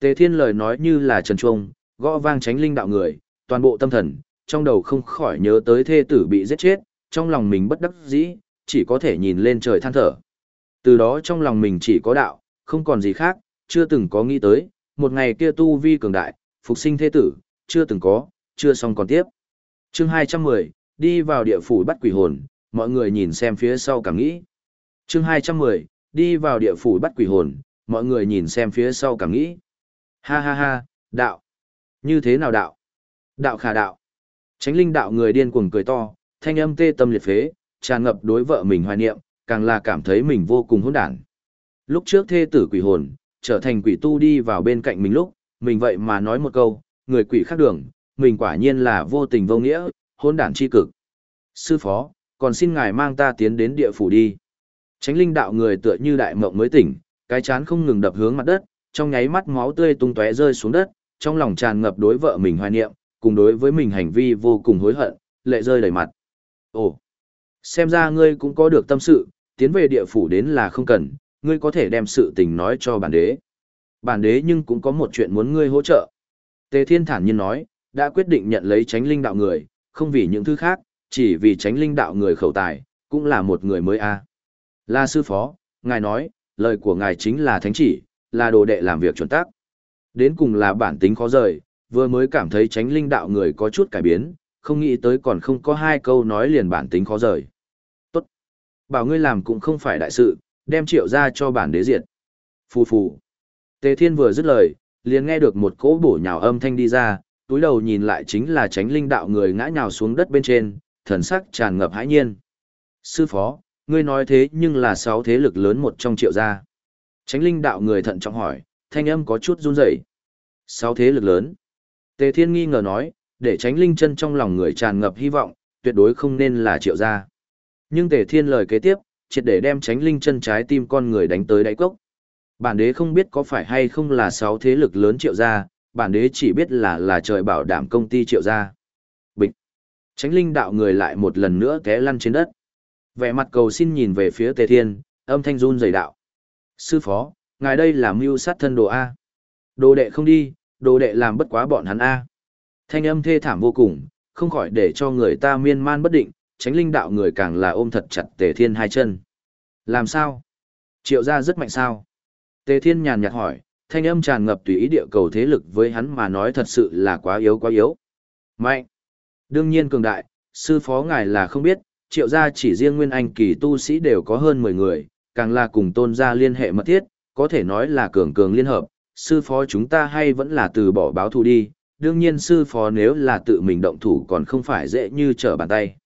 Tề thiên lời nói như là trần trung, gõ vang tránh linh đạo người, toàn bộ tâm thần, trong đầu không khỏi nhớ tới thê tử bị giết chết, trong lòng mình bất đắc dĩ, chỉ có thể nhìn lên trời than thở. Từ đó trong lòng mình chỉ có đạo, không còn gì khác, chưa từng có nghĩ tới, một ngày kia tu vi cường đại, phục sinh thế tử, chưa từng có, chưa xong còn tiếp. chương 210, đi vào địa phủ bắt quỷ hồn, mọi người nhìn xem phía sau cảm nghĩ. chương 210, đi vào địa phủ bắt quỷ hồn, mọi người nhìn xem phía sau cảm nghĩ. Ha ha ha, đạo. Như thế nào đạo? Đạo khả đạo. Tránh linh đạo người điên cuồng cười to, thanh âm tê tâm liệt phế, tràn ngập đối vợ mình hoài niệm, càng là cảm thấy mình vô cùng hỗn đản. Lúc trước thê tử quỷ hồn, trở thành quỷ tu đi vào bên cạnh mình lúc, mình vậy mà nói một câu, người quỷ khác đường, mình quả nhiên là vô tình vô nghĩa, hỗn đản chi cực. Sư phó, còn xin ngài mang ta tiến đến địa phủ đi. Tránh linh đạo người tựa như đại mộng mới tỉnh, cái chán không ngừng đập hướng mặt đất, trong nháy mắt máu tươi tung tóe rơi xuống đất, trong lòng tràn ngập đối vợ mình hoài niệm, cùng đối với mình hành vi vô cùng hối hận, lệ rơi đầy mặt. Ồ, xem ra ngươi cũng có được tâm sự, tiến về địa phủ đến là không cần, ngươi có thể đem sự tình nói cho bản đế. Bản đế nhưng cũng có một chuyện muốn ngươi hỗ trợ. Tề Thiên thản nhiên nói, đã quyết định nhận lấy tránh linh đạo người, không vì những thứ khác, chỉ vì tránh linh đạo người khẩu tài, cũng là một người mới a. À. Sư phó, ngài nói, lời của ngài chính là thánh chỉ, là đồ đệ làm việc chuẩn tắc. Đến cùng là bản tính khó rời, vừa mới cảm thấy tránh linh đạo người có chút cải biến, không nghĩ tới còn không có hai câu nói liền bản tính khó rời. Tốt. Bảo ngươi làm cũng không phải đại sự, đem triệu ra cho bản đế diệt. Phù phù. Tề Thiên vừa dứt lời, liền nghe được một cỗ bổ nhào âm thanh đi ra, túi đầu nhìn lại chính là tránh linh đạo người ngã nhào xuống đất bên trên, thần sắc tràn ngập hãi nhiên. Sư phó, ngươi nói thế nhưng là sáu thế lực lớn một trong triệu gia. Tránh linh đạo người thận trọng hỏi, thanh âm có chút run rẩy. Sáu thế lực lớn. Tề Thiên nghi ngờ nói, để tránh linh chân trong lòng người tràn ngập hy vọng, tuyệt đối không nên là triệu gia. Nhưng Tề Thiên lời kế tiếp, triệt để đem tránh linh chân trái tim con người đánh tới đáy cốc. Bản đế không biết có phải hay không là sáu thế lực lớn triệu gia, bản đế chỉ biết là là trời bảo đảm công ty triệu gia. Bịch. Tránh linh đạo người lại một lần nữa té lăn trên đất. Vẻ mặt cầu xin nhìn về phía Tề Thiên, âm thanh run rẩy đạo. Sư phó, ngài đây là mưu sát thân đồ A. Đồ đệ không đi, đồ đệ làm bất quá bọn hắn A. Thanh âm thê thảm vô cùng, không khỏi để cho người ta miên man bất định, tránh linh đạo người càng là ôm thật chặt Tề Thiên hai chân. Làm sao? Triệu gia rất mạnh sao? Tề Thiên nhàn nhạt hỏi, thanh âm tràn ngập tùy ý địa cầu thế lực với hắn mà nói thật sự là quá yếu quá yếu. Mạnh. Đương nhiên cường đại, sư phó ngài là không biết, triệu gia chỉ riêng nguyên anh kỳ tu sĩ đều có hơn 10 người, càng là cùng tôn gia liên hệ mật thiết, có thể nói là cường cường liên hợp, sư phó chúng ta hay vẫn là từ bỏ báo thù đi, đương nhiên sư phó nếu là tự mình động thủ còn không phải dễ như trở bàn tay.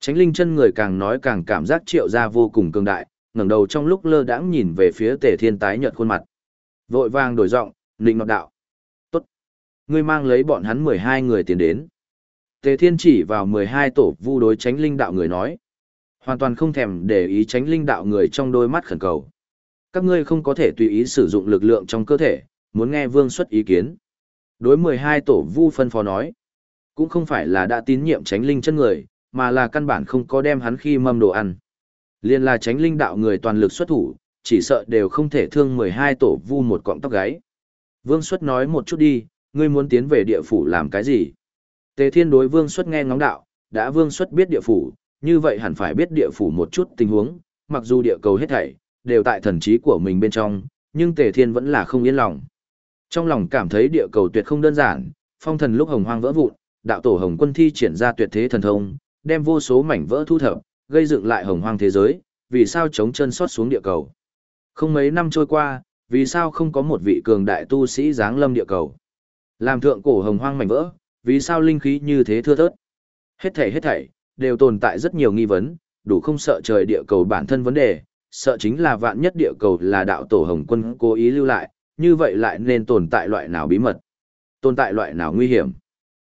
Tránh linh chân người càng nói càng cảm giác triệu gia vô cùng cường đại, ngẩng đầu trong lúc lơ đãng nhìn về phía tề thiên tái nhợt khuôn mặt. Vội vàng đổi giọng, nịnh ngọt đạo. Tốt. Ngươi mang lấy bọn hắn 12 người tiến đến. Tề thiên chỉ vào 12 tổ vu đối tránh linh đạo người nói. Hoàn toàn không thèm để ý tránh linh đạo người trong đôi mắt khẩn cầu. Các ngươi không có thể tùy ý sử dụng lực lượng trong cơ thể, muốn nghe vương xuất ý kiến. Đối 12 tổ vu phân phó nói. Cũng không phải là đã tín nhiệm tránh linh chân người, mà là căn bản không có đem hắn khi mâm đồ ăn. Liên là tránh linh đạo người toàn lực xuất thủ, chỉ sợ đều không thể thương 12 tổ vu một cọng tóc gáy. Vương Xuất nói một chút đi, ngươi muốn tiến về địa phủ làm cái gì? Tề Thiên đối Vương Xuất nghe ngóng đạo, đã Vương Xuất biết địa phủ, như vậy hẳn phải biết địa phủ một chút tình huống, mặc dù địa cầu hết thảy, đều tại thần trí của mình bên trong, nhưng Tề Thiên vẫn là không yên lòng. Trong lòng cảm thấy địa cầu tuyệt không đơn giản, phong thần lúc hồng hoang vỡ vụn, đạo tổ hồng quân thi triển ra tuyệt thế thần thông, đem vô số mảnh vỡ thu thập, gây dựng lại hồng hoang thế giới, vì sao chống chân sót xuống địa cầu. Không mấy năm trôi qua, vì sao không có một vị cường đại tu sĩ giáng lâm địa cầu. Làm thượng cổ hồng hoang mảnh vỡ, vì sao linh khí như thế thưa thớt. Hết thảy hết thảy, đều tồn tại rất nhiều nghi vấn, đủ không sợ trời địa cầu bản thân vấn đề, sợ chính là vạn nhất địa cầu là đạo tổ hồng quân cố ý lưu lại, như vậy lại nên tồn tại loại nào bí mật, tồn tại loại nào nguy hiểm.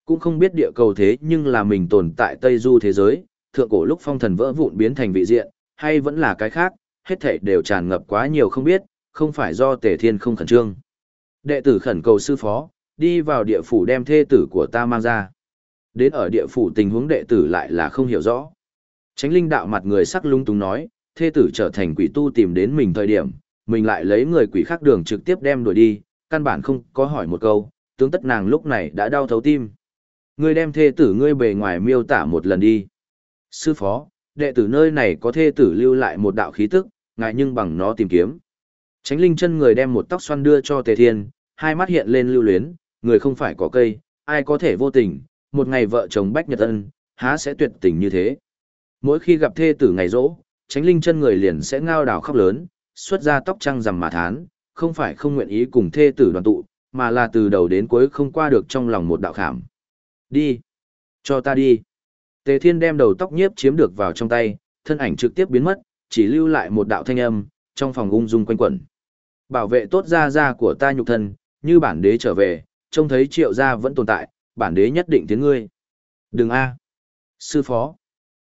Cũng không biết địa cầu thế nhưng là mình tồn tại Tây Du thế giới, thượng cổ lúc phong thần vỡ vụn biến thành vị diện, hay vẫn là cái khác, hết thảy đều tràn ngập quá nhiều không biết, không phải do Tề Thiên không khẩn trương. Đệ tử khẩn cầu sư phó, đi vào địa phủ đem thê tử của ta mang ra. Đến ở địa phủ tình huống đệ tử lại là không hiểu rõ. Tránh linh đạo mặt người sắc lung túng nói, thê tử trở thành quỷ tu tìm đến mình thời điểm, mình lại lấy người quỷ khác đường trực tiếp đem đuổi đi, căn bản không có hỏi một câu, tướng tất nàng lúc này đã đau thấu tim. Ngươi đem thê tử ngươi bề ngoài miêu tả một lần đi. Sư phó, đệ tử nơi này có thê tử lưu lại một đạo khí tức, ngại nhưng bằng nó tìm kiếm. Tránh linh chân người đem một tóc xoăn đưa cho tề thiên, hai mắt hiện lên lưu luyến, người không phải có cây, ai có thể vô tình, một ngày vợ chồng bách nhật ân, há sẽ tuyệt tình như thế. Mỗi khi gặp thê tử ngày rỗ, tránh linh chân người liền sẽ ngao đào khóc lớn, xuất ra tóc trăng rằm mà thán, không phải không nguyện ý cùng thê tử đoàn tụ, mà là từ đầu đến cuối không qua được trong lòng một đạo khảm. Đi! Cho ta đi! Tề thiên đem đầu tóc nhiếp chiếm được vào trong tay, thân ảnh trực tiếp biến mất, chỉ lưu lại một đạo thanh âm, trong phòng ung dung quanh quẩn. Bảo vệ tốt gia gia của ta nhục thân, như bản đế trở về, trông thấy triệu gia vẫn tồn tại, bản đế nhất định tiến ngươi. Đừng a, Sư phó.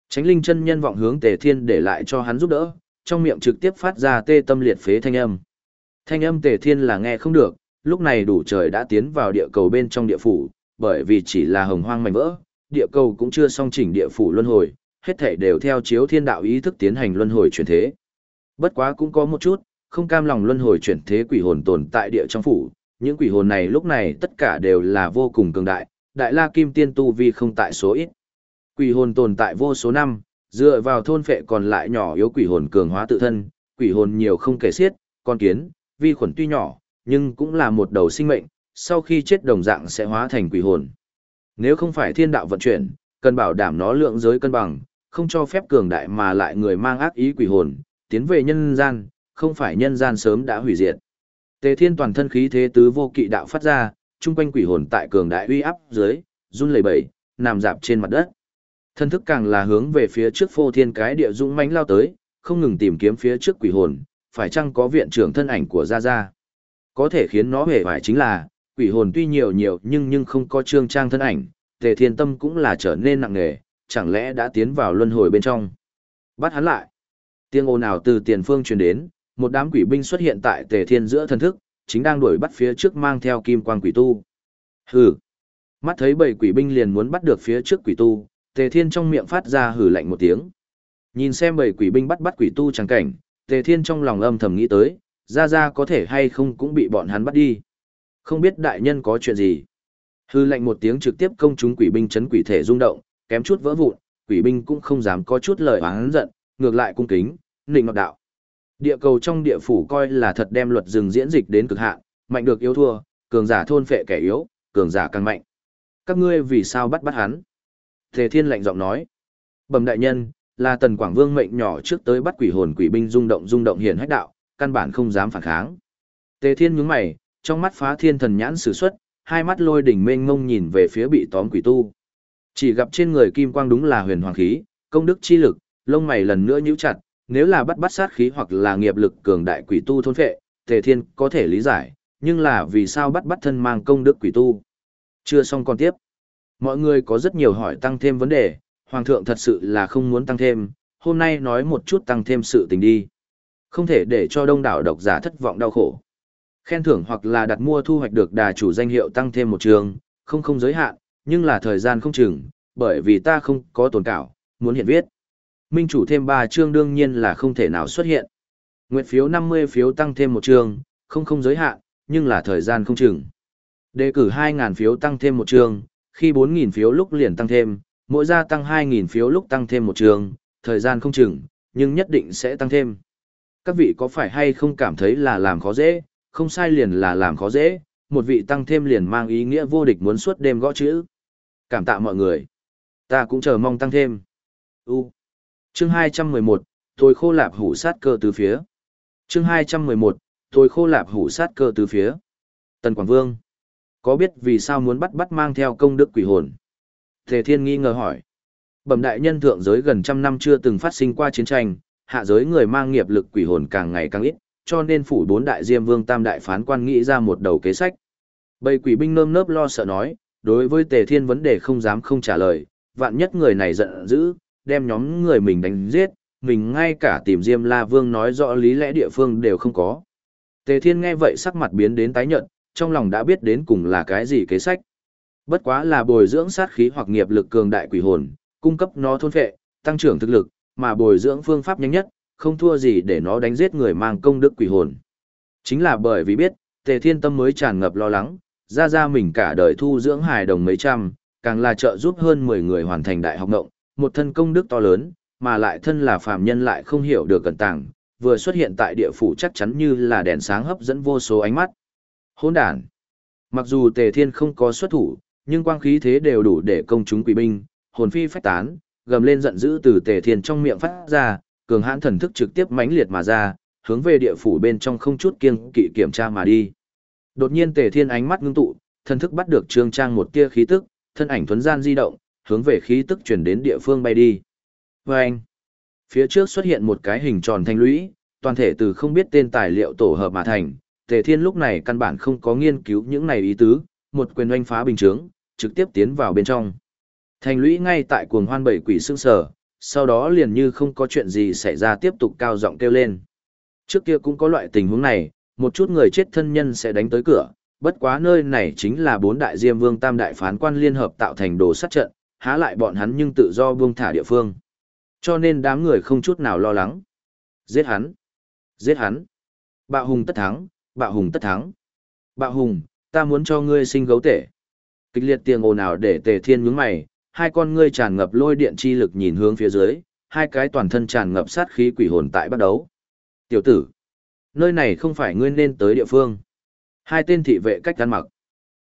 Tránh linh chân nhân vọng hướng tề thiên để lại cho hắn giúp đỡ, trong miệng trực tiếp phát ra tê tâm liệt phế thanh âm. Thanh âm tề thiên là nghe không được, lúc này đủ trời đã tiến vào địa cầu bên trong địa phủ, bởi vì chỉ là hồng hoang mảnh vỡ, địa cầu cũng chưa song chỉnh địa phủ luân hồi, hết thảy đều theo chiếu thiên đạo ý thức tiến hành luân hồi chuyển thế. Bất quá cũng có một chút, không cam lòng luân hồi chuyển thế quỷ hồn tồn tại địa trong phủ, những quỷ hồn này lúc này tất cả đều là vô cùng cường đại, đại la kim tiên tu vi không tại số ít. Quỷ hồn tồn tại vô số năm, dựa vào thôn phệ còn lại nhỏ yếu quỷ hồn cường hóa tự thân, quỷ hồn nhiều không kể xiết, con kiến, vi khuẩn tuy nhỏ, nhưng cũng là một đầu sinh mệnh, sau khi chết đồng dạng sẽ hóa thành quỷ hồn. Nếu không phải thiên đạo vận chuyển, cần bảo đảm nó lượng giới cân bằng, không cho phép cường đại mà lại người mang ác ý quỷ hồn, tiến về nhân gian, không phải nhân gian sớm đã hủy diệt. Tề Thiên toàn thân khí thế tứ vô kỵ đạo phát ra, chung quanh quỷ hồn tại cường đại uy áp dưới, run lẩy bẩy, nằm dạp trên mặt đất. Thân thức càng là hướng về phía trước phô thiên cái địa dũng mãnh lao tới, không ngừng tìm kiếm phía trước quỷ hồn, phải chăng có viện trưởng thân ảnh của Gia Gia. Có thể khiến nó hề phải chính là, quỷ hồn tuy nhiều nhiều nhưng nhưng không có trương trang thân ảnh, tề thiên tâm cũng là trở nên nặng nề, chẳng lẽ đã tiến vào luân hồi bên trong. Bắt hắn lại. Tiếng ồn ào từ tiền phương truyền đến, một đám quỷ binh xuất hiện tại tề thiên giữa thần thức, chính đang đuổi bắt phía trước mang theo kim quang quỷ tu. Hừ. Mắt thấy bảy quỷ binh liền muốn bắt được phía trước quỷ tu, tề thiên trong miệng phát ra hừ lạnh một tiếng. Nhìn xem bảy quỷ binh bắt bắt quỷ tu chẳng cảnh, tề thiên trong lòng âm thầm nghĩ tới, ra ra có thể hay không cũng bị bọn hắn bắt đi. Không biết đại nhân có chuyện gì. Hư lệnh một tiếng trực tiếp công chúng quỷ binh chấn quỷ thể rung động, kém chút vỡ vụn, quỷ binh cũng không dám có chút lời oán giận, ngược lại cung kính, nịnh ngọt đạo. Địa cầu trong địa phủ coi là thật đem luật rừng diễn dịch đến cực hạn, mạnh được yếu thua, cường giả thôn phệ kẻ yếu, cường giả càng mạnh. Các ngươi vì sao bắt bắt hắn? Tề Thiên lạnh giọng nói. Bẩm đại nhân, là Tần Quảng Vương mệnh nhỏ trước tới bắt quỷ hồn quỷ binh rung động rung động hiển hách đạo, căn bản không dám phản kháng. Tề Thiên nhướng mày, trong mắt phá thiên thần nhãn sử xuất, hai mắt lôi đỉnh mênh ngông nhìn về phía bị tóm quỷ tu. Chỉ gặp trên người kim quang đúng là huyền hoàng khí, công đức chi lực, lông mày lần nữa nhíu chặt, nếu là bắt bắt sát khí hoặc là nghiệp lực cường đại quỷ tu thôn phệ, Tề Thiên có thể lý giải, nhưng là vì sao bắt bắt thân mang công đức quỷ tu? Chưa xong còn tiếp. Mọi người có rất nhiều hỏi tăng thêm vấn đề, Hoàng thượng thật sự là không muốn tăng thêm, hôm nay nói một chút tăng thêm sự tình đi. Không thể để cho đông đảo độc giả thất vọng đau khổ. Khen thưởng hoặc là đặt mua thu hoạch được đà chủ danh hiệu tăng thêm một trường, không không giới hạn, nhưng là thời gian không chừng, bởi vì ta không có tồn cảo, muốn hiện viết. Minh chủ thêm 3 chương đương nhiên là không thể nào xuất hiện. Nguyện phiếu 50 phiếu tăng thêm một chương, không không giới hạn, nhưng là thời gian không chừng. Đề cử 2.000 phiếu tăng thêm một chương, khi 4.000 phiếu lúc liền tăng thêm, mỗi gia tăng 2.000 phiếu lúc tăng thêm một chương, thời gian không chừng, nhưng nhất định sẽ tăng thêm. Các vị có phải hay không cảm thấy là làm khó dễ, không sai liền là làm khó dễ, một vị tăng thêm liền mang ý nghĩa vô địch muốn suốt đêm gõ chữ. Cảm tạ mọi người. Ta cũng chờ mong tăng thêm. U. Chương 211, tôi khô lạp hủ sát cơ từ phía. Chương 211, tôi khô lạp hủ sát cơ từ phía. Tần Quảng Vương. Có biết vì sao muốn bắt bắt mang theo công đức quỷ hồn? Thề Thiên nghi ngờ hỏi. Bẩm đại nhân thượng giới gần trăm năm chưa từng phát sinh qua chiến tranh, hạ giới người mang nghiệp lực quỷ hồn càng ngày càng ít, cho nên phủ bốn đại diêm vương tam đại phán quan nghĩ ra một đầu kế sách. Bầy quỷ binh nơm nớp lo sợ nói, đối với Tề Thiên vấn đề không dám không trả lời, vạn nhất người này giận dữ, đem nhóm người mình đánh giết, mình ngay cả tìm Diêm La Vương nói rõ lý lẽ địa phương đều không có. Tề Thiên nghe vậy sắc mặt biến đến tái nhợt, trong lòng đã biết đến cùng là cái gì kế sách. Bất quá là bồi dưỡng sát khí hoặc nghiệp lực cường đại quỷ hồn, cung cấp nó thôn phệ, tăng trưởng thực lực, mà bồi dưỡng phương pháp nhanh nhất, không thua gì để nó đánh giết người mang công đức quỷ hồn. Chính là bởi vì biết, Tề Thiên Tâm mới tràn ngập lo lắng, ra ra mình cả đời thu dưỡng hài đồng mấy trăm, càng là trợ giúp hơn 10 người hoàn thành đại học ngộng, một thân công đức to lớn, mà lại thân là phàm nhân lại không hiểu được cẩn tàng, vừa xuất hiện tại địa phủ chắc chắn như là đèn sáng hấp dẫn vô số ánh mắt. Hỗn đản. Mặc dù Tề Thiên không có xuất thủ, nhưng quang khí thế đều đủ để công chúng quỷ binh, hồn phi phách tán, gầm lên giận dữ từ Tề Thiên trong miệng phát ra, cường hãn thần thức trực tiếp mãnh liệt mà ra, hướng về địa phủ bên trong không chút kiêng kỵ kiểm tra mà đi. Đột nhiên Tề Thiên ánh mắt ngưng tụ, thần thức bắt được Trương Trang một tia khí tức, thân ảnh thuần gian di động, hướng về khí tức chuyển đến địa phương bay đi. Oeng. anh, phía trước xuất hiện một cái hình tròn thanh lũy, toàn thể từ không biết tên tài liệu tổ hợp mà thành. Tề Thiên lúc này căn bản không có nghiên cứu những này ý tứ, một quyền oanh phá bình chướng, trực tiếp tiến vào bên trong. Thành lũy ngay tại cuồng hoan bảy quỷ sương sở, sau đó liền như không có chuyện gì xảy ra tiếp tục cao giọng kêu lên. Trước kia cũng có loại tình huống này, một chút người chết thân nhân sẽ đánh tới cửa, bất quá nơi này chính là bốn đại diêm vương tam đại phán quan liên hợp tạo thành đồ sát trận, há lại bọn hắn nhưng tự do buông thả địa phương. Cho nên đám người không chút nào lo lắng. Giết hắn! Giết hắn! Bạo hùng tất thắng, bạo hùng tất thắng. Bạo hùng, ta muốn cho ngươi sinh gấu tể. Kịch liệt tiếng ồn ào để tề thiên nhướng mày, hai con ngươi tràn ngập lôi điện chi lực nhìn hướng phía dưới, hai cái toàn thân tràn ngập sát khí quỷ hồn tại bắt đấu. Tiểu tử, nơi này không phải ngươi nên tới địa phương. Hai tên thị vệ cách ăn mặc.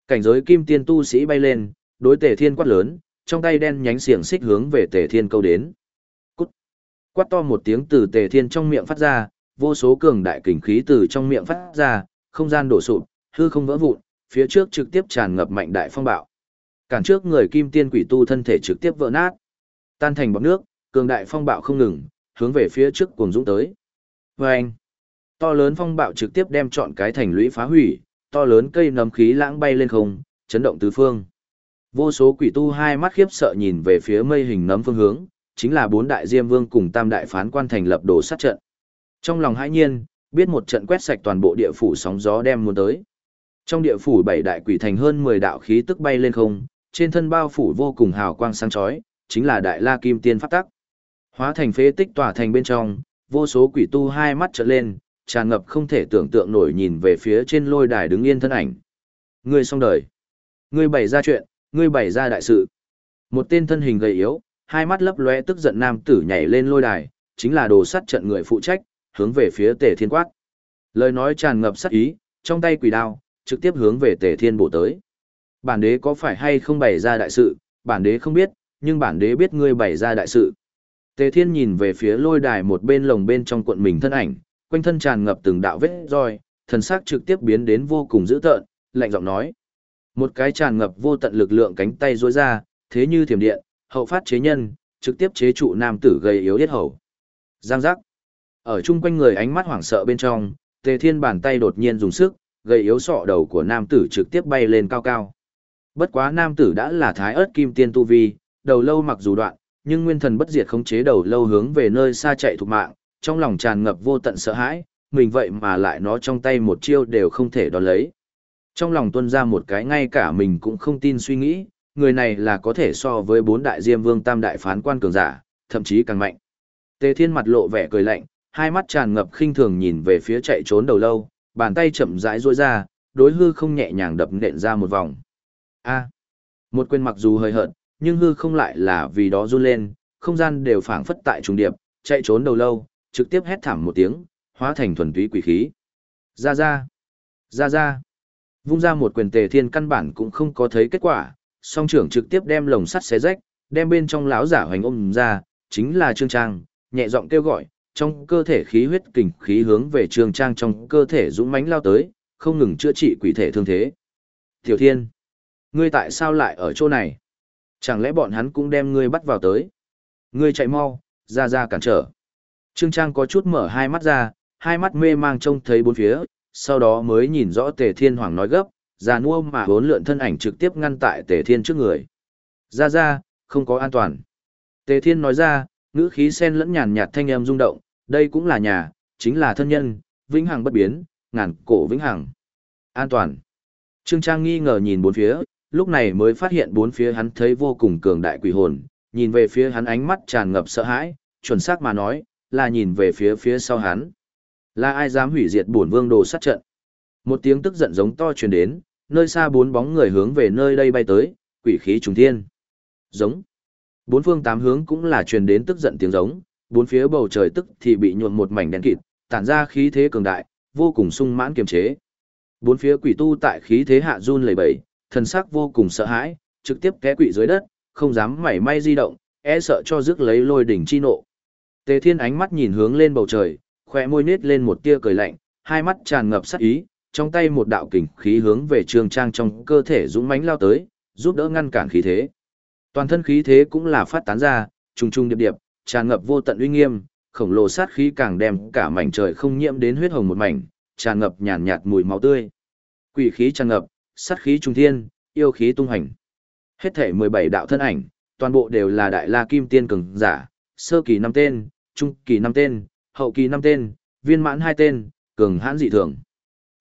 Cảnh giới kim tiên tu sĩ bay lên, đối tề thiên quát lớn, trong tay đen nhánh xiềng xích hướng về tề thiên câu đến. Cút. Quát to một tiếng từ tề thiên trong miệng phát ra, vô số cường đại kình khí từ trong miệng phát ra, không gian đổ sụp, hư không vỡ vụn, phía trước trực tiếp tràn ngập mạnh đại phong bạo. Cản trước người kim tiên quỷ tu thân thể trực tiếp vỡ nát. Tan thành bọt nước, cường đại phong bạo không ngừng, hướng về phía trước cuồng dũng tới. Và anh, to lớn phong bạo trực tiếp đem trọn cái thành lũy phá hủy, to lớn cây nấm khí lãng bay lên không, chấn động tứ phương. Vô số quỷ tu hai mắt khiếp sợ nhìn về phía mây hình nấm phương hướng, chính là bốn đại diêm vương cùng tam đại phán quan thành lập đồ sát trận. Trong lòng hãi nhiên, biết một trận quét sạch toàn bộ địa phủ sóng gió đem muốn tới. Trong địa phủ bảy đại quỷ thành hơn 10 đạo khí tức bay lên không, trên thân bao phủ vô cùng hào quang sáng chói, chính là đại la kim tiên pháp tắc. Hóa thành phế tích tỏa thành bên trong, vô số quỷ tu hai mắt trợn lên, tràn ngập không thể tưởng tượng nổi nhìn về phía trên lôi đài đứng yên thân ảnh. Ngươi xong đời. Ngươi bày ra chuyện, ngươi bày ra đại sự. Một tên thân hình gầy yếu, hai mắt lấp lóe tức giận nam tử nhảy lên lôi đài, chính là đồ sắt trận người phụ trách, hướng về phía Tề Thiên quát. Lời nói tràn ngập sát ý, trong tay quỷ đao, trực tiếp hướng về Tề Thiên bổ tới. Bản đế có phải hay không bày ra đại sự, bản đế không biết, nhưng bản đế biết ngươi bày ra đại sự. Tề Thiên nhìn về phía lôi đài một bên lồng bên trong cuộn mình thân ảnh, quanh thân tràn ngập từng đạo vết roi, thần sắc trực tiếp biến đến vô cùng dữ tợn, lạnh giọng nói. Một cái tràn ngập vô tận lực lượng cánh tay duỗi ra, thế như thiểm điện, hậu phát chế nhân, trực tiếp chế trụ nam tử gầy yếu yết hầu. Giang giác. Ở chung quanh người ánh mắt hoảng sợ bên trong, Tề Thiên bàn tay đột nhiên dùng sức, gầy yếu sọ đầu của nam tử trực tiếp bay lên cao cao. Bất quá nam tử đã là thái ớt kim tiên tu vi, đầu lâu mặc dù đoạn, nhưng nguyên thần bất diệt khống chế đầu lâu hướng về nơi xa chạy thục mạng, trong lòng tràn ngập vô tận sợ hãi, mình vậy mà lại nó trong tay một chiêu đều không thể đón lấy. Trong lòng tuân ra một cái ngay cả mình cũng không tin suy nghĩ, người này là có thể so với bốn đại diêm vương tam đại phán quan cường giả, thậm chí càng mạnh. Tề thiên mặt lộ vẻ cười lạnh, hai mắt tràn ngập khinh thường nhìn về phía chạy trốn đầu lâu, bàn tay chậm rãi duỗi ra, đối hư không nhẹ nhàng đập nện ra một vòng. A. một quyền mặc dù hơi hợt, nhưng hư không lại là vì đó run lên, không gian đều phảng phất tại trùng điệp, chạy trốn đầu lâu, trực tiếp hét thảm một tiếng, hóa thành thuần túy quỷ khí. Ra ra, ra ra. Vung ra một quyền tề thiên căn bản cũng không có thấy kết quả, song trưởng trực tiếp đem lồng sắt xé rách, đem bên trong lão giả hoành ôm ra, chính là Trương Trang, nhẹ giọng kêu gọi, trong cơ thể khí huyết kình khí hướng về Trương Trang trong cơ thể dũng mãnh lao tới, không ngừng chữa trị quỷ thể thương thế. Tiểu Thiên, ngươi tại sao lại ở chỗ này? Chẳng lẽ bọn hắn cũng đem ngươi bắt vào tới? Ngươi chạy mau, ra ra cản trở. Trương Trang có chút mở hai mắt ra, hai mắt mê mang trông thấy bốn phía, sau đó mới nhìn rõ Tề Thiên Hoàng nói gấp, già nua mà bốn lượn thân ảnh trực tiếp ngăn tại Tề Thiên trước người. Ra ra, không có an toàn. Tề Thiên nói ra, ngữ khí sen lẫn nhàn nhạt thanh âm rung động, đây cũng là nhà, chính là thân nhân, vĩnh hằng bất biến, ngàn cổ vĩnh hằng. An toàn. Trương Trang nghi ngờ nhìn bốn phía, lúc này mới phát hiện bốn phía hắn thấy vô cùng cường đại quỷ hồn, nhìn về phía hắn ánh mắt tràn ngập sợ hãi, chuẩn xác mà nói, là nhìn về phía phía sau hắn. Là ai dám hủy diệt bổn vương đồ sát trận? Một tiếng tức giận giống to truyền đến, nơi xa bốn bóng người hướng về nơi đây bay tới, quỷ khí trùng thiên. Giống. Bốn phương tám hướng cũng là truyền đến tức giận tiếng giống, bốn phía bầu trời tức thì bị nhuộm một mảnh đen kịt, tản ra khí thế cường đại, vô cùng sung mãn kiềm chế. Bốn phía quỷ tu tại khí thế hạ run lẩy bẩy, thần sắc vô cùng sợ hãi, trực tiếp té quỷ dưới đất, không dám mảy may di động, e sợ cho rước lấy lôi đỉnh chi nộ. Tề Thiên ánh mắt nhìn hướng lên bầu trời, khóe môi nết lên một tia cười lạnh, hai mắt tràn ngập sát ý, trong tay một đạo kình khí hướng về Trương Trang trong cơ thể dũng mãnh lao tới, giúp đỡ ngăn cản khí thế. Toàn thân khí thế cũng là phát tán ra, trùng trùng điệp điệp, tràn ngập vô tận uy nghiêm, khổng lồ sát khí càng đem cả mảnh trời không nhiễm đến huyết hồng một mảnh, tràn ngập nhàn nhạt, mùi máu tươi. Quỷ khí tràn ngập, sát khí trung thiên, yêu khí tung hành. Hết thể 17 đạo thân ảnh, toàn bộ đều là đại la kim tiên cường giả, sơ kỳ năm tên, trung kỳ năm tên, hậu kỳ năm tên, viên mãn hai tên, cường hãn dị thường.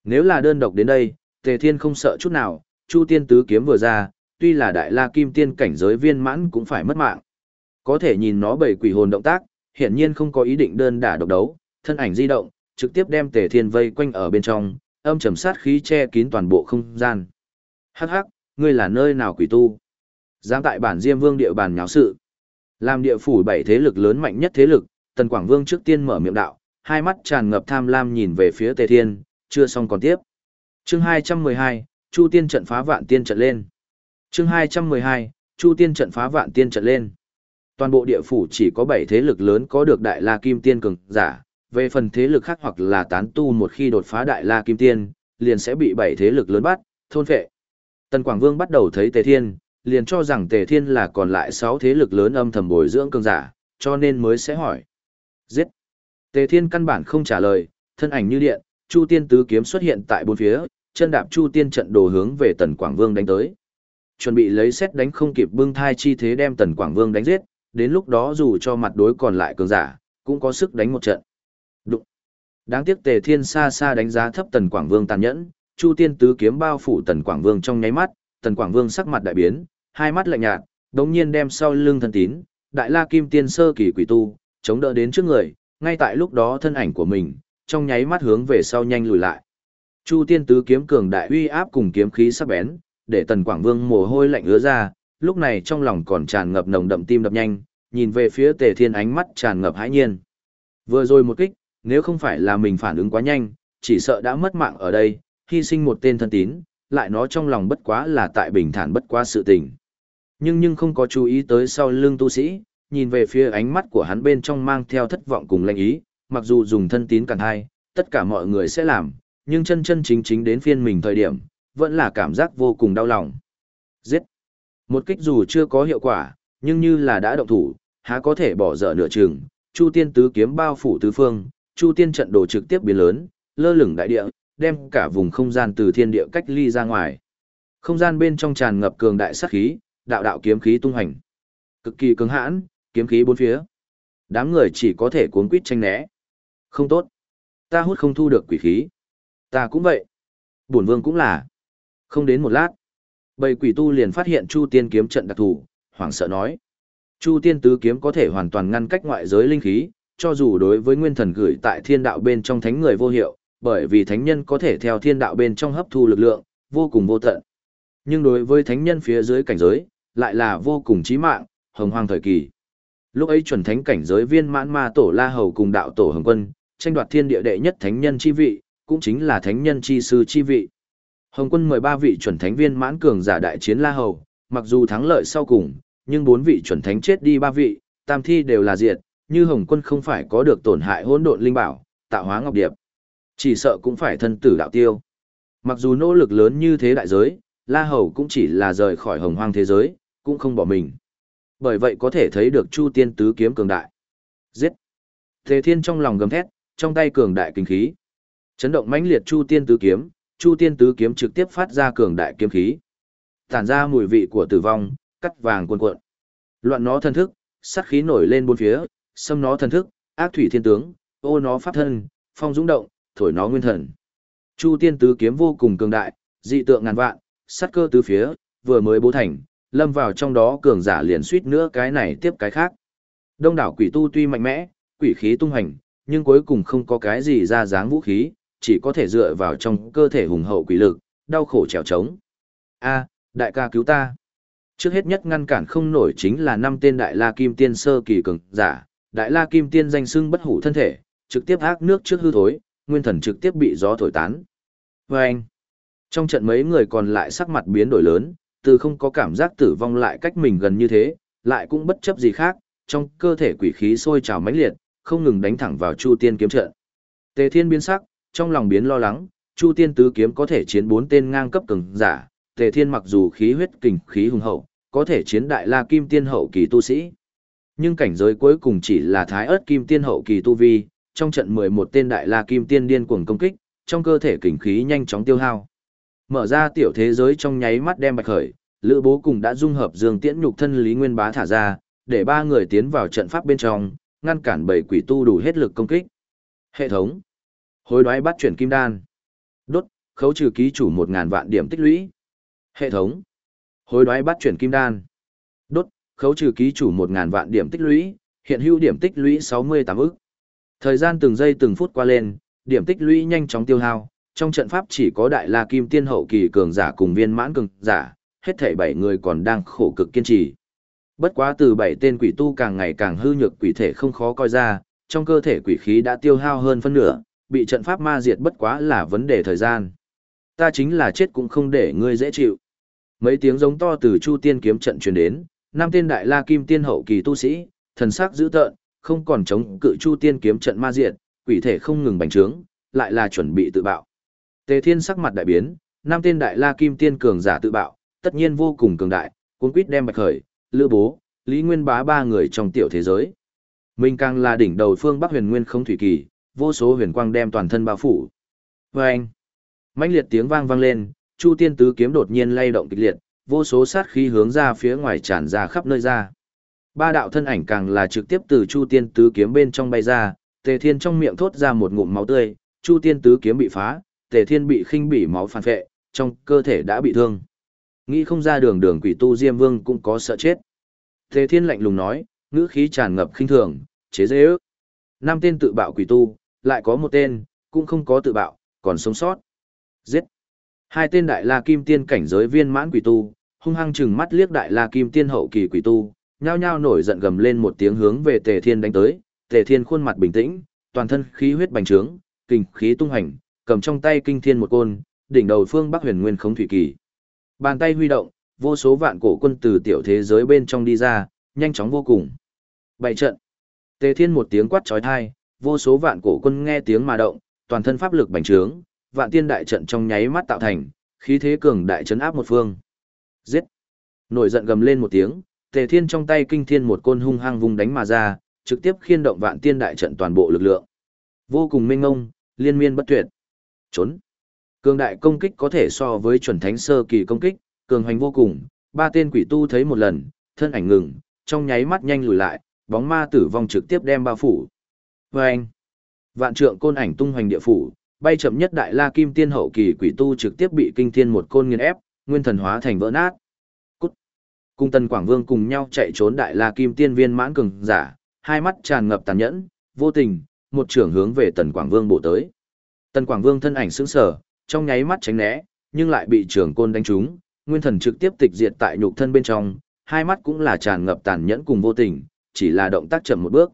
Nếu là đơn độc đến đây, Tề Thiên không sợ chút nào, Chu Tiên tứ kiếm vừa ra, tuy là đại la kim tiên cảnh giới viên mãn cũng phải mất mạng. Có thể nhìn nó bảy quỷ hồn động tác, hiển nhiên không có ý định đơn đả độc đấu, thân ảnh di động, trực tiếp đem Tề Thiên vây quanh ở bên trong, âm trầm sát khí che kín toàn bộ không gian. Hắc hắc, ngươi là nơi nào quỷ tu? Dám tại bản Diêm Vương địa bàn nháo sự. Làm địa phủ bảy thế lực lớn mạnh nhất thế lực, Tần Quảng Vương trước tiên mở miệng đạo, hai mắt tràn ngập tham lam nhìn về phía Tề Thiên, chưa xong còn tiếp. Chương 212, Chu Tiên trận phá vạn tiên trận lên. Chương 212, Chu Tiên trận phá vạn tiên trận lên. Toàn bộ địa phủ chỉ có 7 thế lực lớn có được Đại La Kim Tiên cường giả, về phần thế lực khác hoặc là tán tu một khi đột phá Đại La Kim Tiên, liền sẽ bị bảy thế lực lớn bắt, thôn phệ. Tần Quảng Vương bắt đầu thấy Tề Thiên, liền cho rằng Tề Thiên là còn lại 6 thế lực lớn âm thầm bồi dưỡng cường giả, cho nên mới sẽ hỏi. Giết! Tề Thiên căn bản không trả lời, thân ảnh như điện, Chu Tiên tứ kiếm xuất hiện tại bốn phía, chân đạp Chu Tiên trận đồ hướng về Tần Quảng Vương đánh tới. Chuẩn bị lấy xét đánh không kịp bưng thai chi thế đem Tần Quảng Vương đánh giết, đến lúc đó dù cho mặt đối còn lại cường giả, cũng có sức đánh một trận. Đụng. Đáng tiếc Tề Thiên xa xa đánh giá thấp Tần Quảng Vương tàn nhẫn, Chu Tiên tứ kiếm bao phủ Tần Quảng Vương trong nháy mắt, Tần Quảng Vương sắc mặt đại biến, hai mắt lạnh nhạt, đống nhiên đem sau lưng thân tín, Đại La Kim Tiên sơ kỳ quỷ tu, chống đỡ đến trước người, ngay tại lúc đó thân ảnh của mình, trong nháy mắt hướng về sau nhanh lùi lại. Chu Tiên tứ kiếm cường đại uy áp cùng kiếm khí sắc bén, để Tần Quảng Vương mồ hôi lạnh ứa ra, lúc này trong lòng còn tràn ngập nồng đậm tim đập nhanh, nhìn về phía Tề Thiên ánh mắt tràn ngập hãi nhiên. Vừa rồi một kích, nếu không phải là mình phản ứng quá nhanh, chỉ sợ đã mất mạng ở đây, hy sinh một tên thân tín, lại nó trong lòng bất quá là tại bình thản bất quá sự tình. Nhưng nhưng không có chú ý tới sau lưng tu sĩ, nhìn về phía ánh mắt của hắn bên trong mang theo thất vọng cùng lạnh ý, mặc dù dùng thân tín cản hai, tất cả mọi người sẽ làm, nhưng chân chân chính chính đến phiên mình thời điểm, vẫn là cảm giác vô cùng đau lòng. Giết! Một kích dù chưa có hiệu quả, nhưng như là đã động thủ, há có thể bỏ dở nửa chừng, Chu Tiên tứ kiếm bao phủ tứ phương, Chu Tiên trận đồ trực tiếp biến lớn, lơ lửng đại địa, đem cả vùng không gian từ thiên địa cách ly ra ngoài. Không gian bên trong tràn ngập cường đại sát khí, đạo đạo kiếm khí tung hành. Cực kỳ cứng hãn, kiếm khí bốn phía. Đám người chỉ có thể cuốn quýt tranh né. Không tốt. Ta hút không thu được quỷ khí. Ta cũng vậy. Bổn vương cũng là. Không đến một lát. Bầy quỷ tu liền phát hiện Chu Tiên kiếm trận đặc thù, hoảng sợ nói. Chu Tiên tứ kiếm có thể hoàn toàn ngăn cách ngoại giới linh khí, cho dù đối với nguyên thần gửi tại thiên đạo bên trong thánh người vô hiệu, bởi vì thánh nhân có thể theo thiên đạo bên trong hấp thu lực lượng, vô cùng vô tận. Nhưng đối với thánh nhân phía dưới cảnh giới, lại là vô cùng chí mạng, hồng hoang thời kỳ. Lúc ấy chuẩn thánh cảnh giới viên mãn ma tổ La Hầu cùng đạo tổ Hồng Quân, tranh đoạt thiên địa đệ nhất thánh nhân chi vị, cũng chính là thánh nhân chi sư chi vị. Hồng Quân mời ba vị chuẩn thánh viên mãn cường giả đại chiến La Hầu, mặc dù thắng lợi sau cùng, nhưng bốn vị chuẩn thánh chết đi ba vị, tam thi đều là diệt, như Hồng Quân không phải có được tổn hại hỗn độn linh bảo, tạo hóa ngọc điệp, chỉ sợ cũng phải thân tử đạo tiêu. Mặc dù nỗ lực lớn như thế đại giới, La Hầu cũng chỉ là rời khỏi hồng hoang thế giới, cũng không bỏ mình. Bởi vậy có thể thấy được Chu Tiên tứ kiếm cường đại. Giết! Thế Thiên trong lòng gầm thét, trong tay cường đại kinh khí. Chấn động mãnh liệt Chu Tiên tứ kiếm, Chu Tiên tứ kiếm trực tiếp phát ra cường đại kiếm khí. Tản ra mùi vị của tử vong, cắt vàng cuồn cuộn. Loạn nó thân thức, sát khí nổi lên bốn phía, xâm nó thần thức, ác thủy thiên tướng, ô nó pháp thân, phong dũng động, thổi nó nguyên thần. Chu Tiên tứ kiếm vô cùng cường đại, dị tượng ngàn vạn, sát cơ tứ phía, vừa mới bố thành, lâm vào trong đó cường giả liền suýt nữa cái này tiếp cái khác. Đông đảo quỷ tu tuy mạnh mẽ, quỷ khí tung hành, nhưng cuối cùng không có cái gì ra dáng vũ khí, chỉ có thể dựa vào trong cơ thể hùng hậu quỷ lực, đau khổ trèo trống. A, đại ca cứu ta. Trước hết nhất ngăn cản không nổi chính là năm tên đại la kim tiên sơ kỳ cường giả, đại la kim tiên danh xưng bất hủ thân thể, trực tiếp ác nước trước hư thối, nguyên thần trực tiếp bị gió thổi tán. Và anh, trong trận mấy người còn lại sắc mặt biến đổi lớn, từ không có cảm giác tử vong lại cách mình gần như thế, lại cũng bất chấp gì khác, trong cơ thể quỷ khí sôi trào mãnh liệt, không ngừng đánh thẳng vào Chu Tiên kiếm trận. Tề Thiên biến sắc, trong lòng biến lo lắng, Chu Tiên tứ kiếm có thể chiến bốn tên ngang cấp cường giả, Tề Thiên mặc dù khí huyết kình khí hùng hậu, có thể chiến đại la kim tiên hậu kỳ tu sĩ. Nhưng cảnh giới cuối cùng chỉ là thái ớt kim tiên hậu kỳ tu vi, trong trận 11 tên đại la kim tiên điên cuồng công kích, trong cơ thể kình khí nhanh chóng tiêu hao. Mở ra tiểu thế giới trong nháy mắt đem bạch khởi, Lữ Bố cùng đã dung hợp Dương Tiễn nhục thân Lý Nguyên Bá thả ra, để ba người tiến vào trận pháp bên trong, ngăn cản bảy quỷ tu đủ hết lực công kích. Hệ thống. Hối đoái bắt chuyển kim đan. Đốt, khấu trừ ký chủ 1000 vạn điểm tích lũy. Hệ thống. Hối đoái bắt chuyển kim đan. Đốt, khấu trừ ký chủ 1000 vạn điểm tích lũy, hiện hữu điểm tích lũy 68 ức. Thời gian từng giây từng phút qua lên, điểm tích lũy nhanh chóng tiêu hao, trong trận pháp chỉ có đại la kim tiên hậu kỳ cường giả cùng viên mãn cường giả, hết thảy bảy người còn đang khổ cực kiên trì. Bất quá từ bảy tên quỷ tu càng ngày càng hư nhược quỷ thể không khó coi ra, trong cơ thể quỷ khí đã tiêu hao hơn phân nửa, bị trận pháp ma diệt bất quá là vấn đề thời gian. Ta chính là chết cũng không để ngươi dễ chịu. Mấy tiếng giống to từ Chu Tiên kiếm trận truyền đến, năm tên đại la kim tiên hậu kỳ tu sĩ, thần sắc dữ tợn, không còn chống cự Chu Tiên kiếm trận ma diệt, quỷ thể không ngừng bành trướng, lại là chuẩn bị tự bạo. Tề Thiên sắc mặt đại biến, năm tên đại la kim tiên cường giả tự bạo, tất nhiên vô cùng cường đại, cuốn quýt đem bạch khởi, lữ bố, lý nguyên bá ba người trong tiểu thế giới. minh càng là đỉnh đầu phương Bắc huyền nguyên không thủy kỳ, vô số huyền quang đem toàn thân bao phủ. Và anh, mãnh liệt tiếng vang vang lên, Chu Tiên Tứ kiếm đột nhiên lay động kịch liệt, vô số sát khí hướng ra phía ngoài tràn ra khắp nơi ra. Ba đạo thân ảnh càng là trực tiếp từ Chu Tiên Tứ kiếm bên trong bay ra, Tề Thiên trong miệng thốt ra một ngụm máu tươi, Chu Tiên Tứ kiếm bị phá, Tề Thiên bị khinh bỉ máu phản phệ, trong cơ thể đã bị thương. Nghĩ không ra đường đường quỷ tu Diêm Vương cũng có sợ chết. Tề Thiên lạnh lùng nói, ngữ khí tràn ngập khinh thường, chế dễ ước. Năm tên tự bạo quỷ tu, lại có một tên, cũng không có tự bạo, còn sống sót. Giết. Hai tên đại la kim tiên cảnh giới viên mãn quỷ tu, hung hăng chừng mắt liếc đại la kim tiên hậu kỳ quỷ tu, nhao nhao nổi giận gầm lên một tiếng hướng về Tề Thiên đánh tới. Tề Thiên khuôn mặt bình tĩnh, toàn thân khí huyết bành trướng, kinh khí tung hành, cầm trong tay kinh thiên một côn, đỉnh đầu phương Bắc Huyền Nguyên Khống Thủy Kỳ. Bàn tay huy động, vô số vạn cổ quân từ tiểu thế giới bên trong đi ra, nhanh chóng vô cùng. Bảy trận. Tề Thiên một tiếng quát chói tai, vô số vạn cổ quân nghe tiếng mà động, toàn thân pháp lực bành trướng, vạn tiên đại trận trong nháy mắt tạo thành, khí thế cường đại chấn áp một phương. Giết! Nổi giận gầm lên một tiếng, Tề Thiên trong tay kinh thiên một côn hung hăng vùng đánh mà ra, trực tiếp khiên động vạn tiên đại trận toàn bộ lực lượng. Vô cùng minh ngông, liên miên bất tuyệt. Trốn! Cường đại công kích có thể so với chuẩn thánh sơ kỳ công kích, cường hành vô cùng, ba tên quỷ tu thấy một lần, thân ảnh ngừng, trong nháy mắt nhanh lùi lại, bóng ma tử vong trực tiếp đem bao phủ. Và anh, vạn trượng côn ảnh tung hoành địa phủ, bay chậm nhất đại la kim tiên hậu kỳ quỷ tu trực tiếp bị kinh thiên một côn nghiền ép, nguyên thần hóa thành vỡ nát. Cút. Cung Tần Quảng Vương cùng nhau chạy trốn đại la kim tiên viên mãn cường giả, hai mắt tràn ngập tàn nhẫn, vô tình, một trưởng hướng về Tần Quảng Vương bổ tới. Tần Quảng Vương thân ảnh sững sờ, trong nháy mắt tránh né, nhưng lại bị trưởng côn đánh trúng, nguyên thần trực tiếp tịch diệt tại nhục thân bên trong, hai mắt cũng là tràn ngập tàn nhẫn cùng vô tình, chỉ là động tác chậm một bước.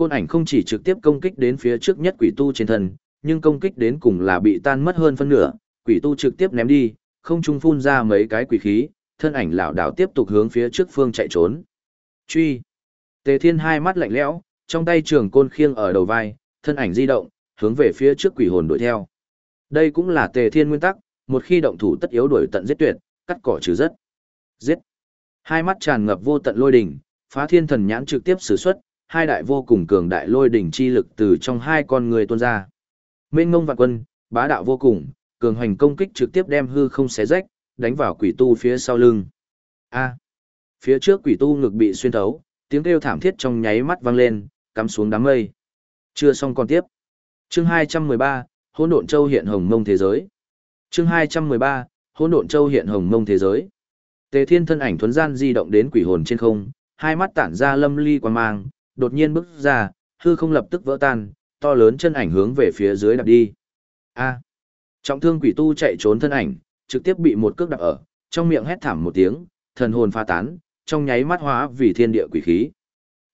Côn ảnh không chỉ trực tiếp công kích đến phía trước nhất quỷ tu trên thân, nhưng công kích đến cùng là bị tan mất hơn phân nửa, quỷ tu trực tiếp ném đi, không trung phun ra mấy cái quỷ khí, thân ảnh lảo đảo tiếp tục hướng phía trước phương chạy trốn. Truy. Tề Thiên hai mắt lạnh lẽo, trong tay trường côn khiêng ở đầu vai, thân ảnh di động, hướng về phía trước quỷ hồn đuổi theo. Đây cũng là Tề Thiên nguyên tắc, một khi động thủ tất yếu đuổi tận giết tuyệt, cắt cỏ trừ rất. Giết. Hai mắt tràn ngập vô tận lôi đỉnh, phá thiên thần nhãn trực tiếp sử xuất, hai đại vô cùng cường đại lôi đỉnh chi lực từ trong hai con người tuôn ra. Mênh ngông vạn quân, bá đạo vô cùng, cường hoành công kích trực tiếp đem hư không xé rách, đánh vào quỷ tu phía sau lưng. A. Phía trước quỷ tu ngực bị xuyên thấu, tiếng kêu thảm thiết trong nháy mắt vang lên, cắm xuống đám mây. Chưa xong còn tiếp. Chương 213, Hỗn Độn Châu hiện hồng mông thế giới. Chương 213, Hỗn Độn Châu hiện hồng mông thế giới. Tề Thiên thân ảnh thuần gian di động đến quỷ hồn trên không, hai mắt tản ra lâm ly quang mang, đột nhiên bước ra, hư không lập tức vỡ tan, to lớn chân ảnh hướng về phía dưới đạp đi. A. Trọng thương quỷ tu chạy trốn thân ảnh, trực tiếp bị một cước đạp ở, trong miệng hét thảm một tiếng, thần hồn pha tán, trong nháy mắt hóa vì thiên địa quỷ khí.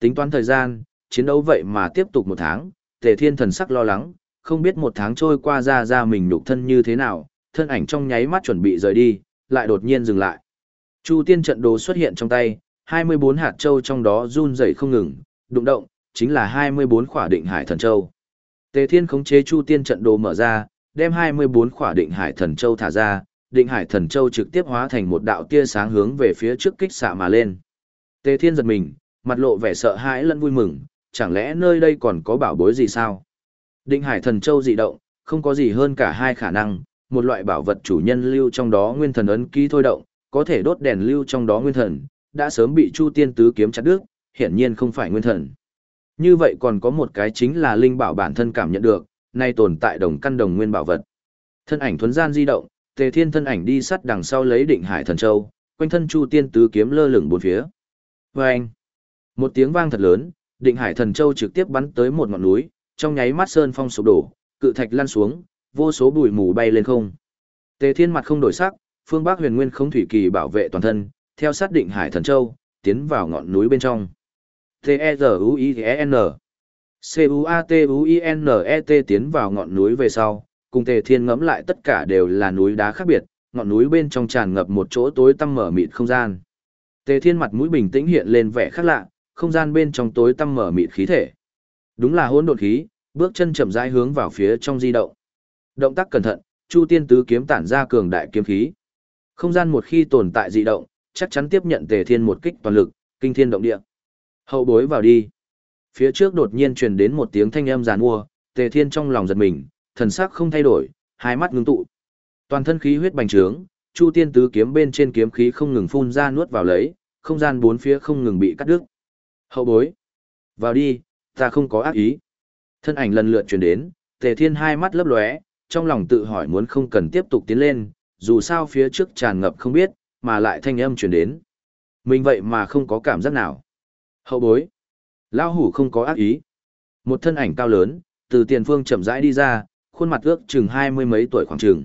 Tính toán thời gian, chiến đấu vậy mà tiếp tục một tháng, tề thiên thần sắc lo lắng, không biết một tháng trôi qua ra ra mình nhục thân như thế nào, thân ảnh trong nháy mắt chuẩn bị rời đi, lại đột nhiên dừng lại. Chu tiên trận đồ xuất hiện trong tay, 24 hạt châu trong đó run rẩy không ngừng, đụng động, chính là 24 khỏa định hải thần châu. Tề thiên khống chế chu tiên trận đồ mở ra, đem 24 khỏa định hải thần châu thả ra, định hải thần châu trực tiếp hóa thành một đạo tia sáng hướng về phía trước kích xạ mà lên. Tề thiên giật mình, mặt lộ vẻ sợ hãi lẫn vui mừng, chẳng lẽ nơi đây còn có bảo bối gì sao? Định hải thần châu dị động, không có gì hơn cả hai khả năng, một loại bảo vật chủ nhân lưu trong đó nguyên thần ấn ký thôi động, có thể đốt đèn lưu trong đó nguyên thần, đã sớm bị Chu Tiên Tứ kiếm chặt đứt, hiển nhiên không phải nguyên thần. Như vậy còn có một cái chính là linh bảo bản thân cảm nhận được, nay tồn tại đồng căn đồng nguyên bảo vật. Thân ảnh thuần gian di động, Tề Thiên thân ảnh đi sát đằng sau lấy Định Hải Thần Châu, quanh thân Chu Tiên Tứ kiếm lơ lửng bốn phía. Oeng! Một tiếng vang thật lớn, Định Hải Thần Châu trực tiếp bắn tới một ngọn núi, trong nháy mắt sơn phong sụp đổ, cự thạch lăn xuống, vô số bụi mù bay lên không. Tề Thiên mặt không đổi sắc, phương Bắc Huyền Nguyên không thủy kỳ bảo vệ toàn thân, theo sát Định Hải Thần Châu, tiến vào ngọn núi bên trong. T E Z U I E N C U A T U I N E T tiến vào ngọn núi về sau, cùng Tề Thiên ngẫm lại tất cả đều là núi đá khác biệt, ngọn núi bên trong tràn ngập một chỗ tối tăm mở mịt không gian. Tề Thiên mặt mũi bình tĩnh hiện lên vẻ khác lạ, không gian bên trong tối tăm mở mịt khí thể. Đúng là hỗn độn khí, bước chân chậm rãi hướng vào phía trong di động. Động tác cẩn thận, Chu Tiên tứ kiếm tản ra cường đại kiếm khí. Không gian một khi tồn tại dị động, chắc chắn tiếp nhận Tề Thiên một kích toàn lực, kinh thiên động địa. Hậu bối vào đi. Phía trước đột nhiên truyền đến một tiếng thanh âm giàn mua, Tề Thiên trong lòng giật mình, thần sắc không thay đổi, hai mắt ngưng tụ. Toàn thân khí huyết bành trướng, Chu Tiên tứ kiếm bên trên kiếm khí không ngừng phun ra nuốt vào lấy, không gian bốn phía không ngừng bị cắt đứt. Hậu bối, vào đi, ta không có ác ý. Thân ảnh lần lượt truyền đến, Tề Thiên hai mắt lấp lóe, trong lòng tự hỏi muốn không cần tiếp tục tiến lên, dù sao phía trước tràn ngập không biết, mà lại thanh âm truyền đến. Mình vậy mà không có cảm giác nào. Hậu bối, lão hủ không có ác ý. Một thân ảnh cao lớn, từ tiền phương chậm rãi đi ra, khuôn mặt ước chừng hai mươi mấy tuổi khoảng chừng.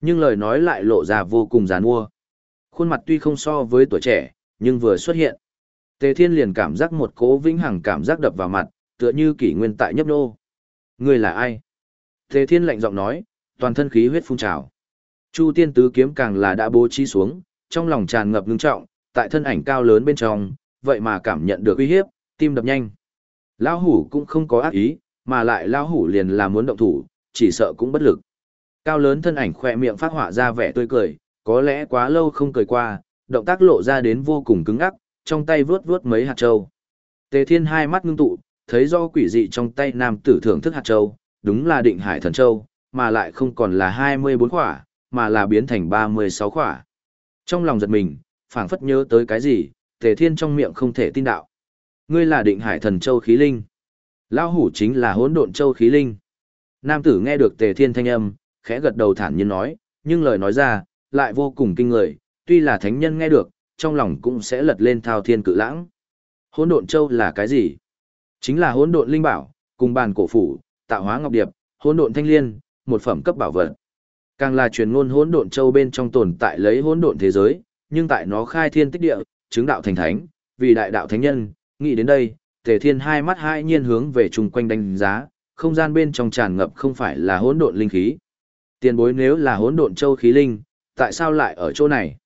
Nhưng lời nói lại lộ ra vô cùng giàn mua. Khuôn mặt tuy không so với tuổi trẻ, nhưng vừa xuất hiện. Tề Thiên liền cảm giác một cố vĩnh hằng cảm giác đập vào mặt, tựa như kỷ nguyên tại nhấp nô. Người là ai? Tề Thiên lạnh giọng nói, toàn thân khí huyết phun trào. Chu Tiên Tứ kiếm càng là đã bố trí xuống, trong lòng tràn ngập ngưng trọng, tại thân ảnh cao lớn bên trong, vậy mà cảm nhận được uy hiếp, tim đập nhanh. Lão hủ cũng không có ác ý, mà lại lão hủ liền là muốn động thủ, chỉ sợ cũng bất lực. Cao lớn thân ảnh khỏe miệng phát họa ra vẻ tươi cười, có lẽ quá lâu không cười qua, động tác lộ ra đến vô cùng cứng ắc, trong tay vướt vướt mấy hạt châu. Tề Thiên hai mắt ngưng tụ, thấy do quỷ dị trong tay nam tử thưởng thức hạt châu, đúng là định hải thần châu, mà lại không còn là 24 khỏa, mà là biến thành 36 khỏa. Trong lòng giật mình, phảng phất nhớ tới cái gì, Tề Thiên trong miệng không thể tin đạo. Ngươi là định hải thần châu khí linh. Lão hủ chính là hỗn độn châu khí linh. Nam tử nghe được Tề Thiên thanh âm, khẽ gật đầu thản nhiên nói, nhưng lời nói ra, lại vô cùng kinh người, tuy là thánh nhân nghe được, trong lòng cũng sẽ lật lên thao thiên cự lãng. Hỗn độn châu là cái gì? Chính là hỗn độn linh bảo, cùng bàn cổ phủ, tạo hóa ngọc điệp, hỗn độn thanh liên, một phẩm cấp bảo vật. Càng là truyền ngôn hỗn độn châu bên trong tồn tại lấy hỗn độn thế giới, nhưng tại nó khai thiên tích địa, chứng đạo thành thánh, vì đại đạo thánh nhân, nghĩ đến đây, Tề Thiên hai mắt hai nhiên hướng về chung quanh đánh giá, không gian bên trong tràn ngập không phải là hỗn độn linh khí. Tiền bối nếu là hỗn độn châu khí linh, tại sao lại ở chỗ này?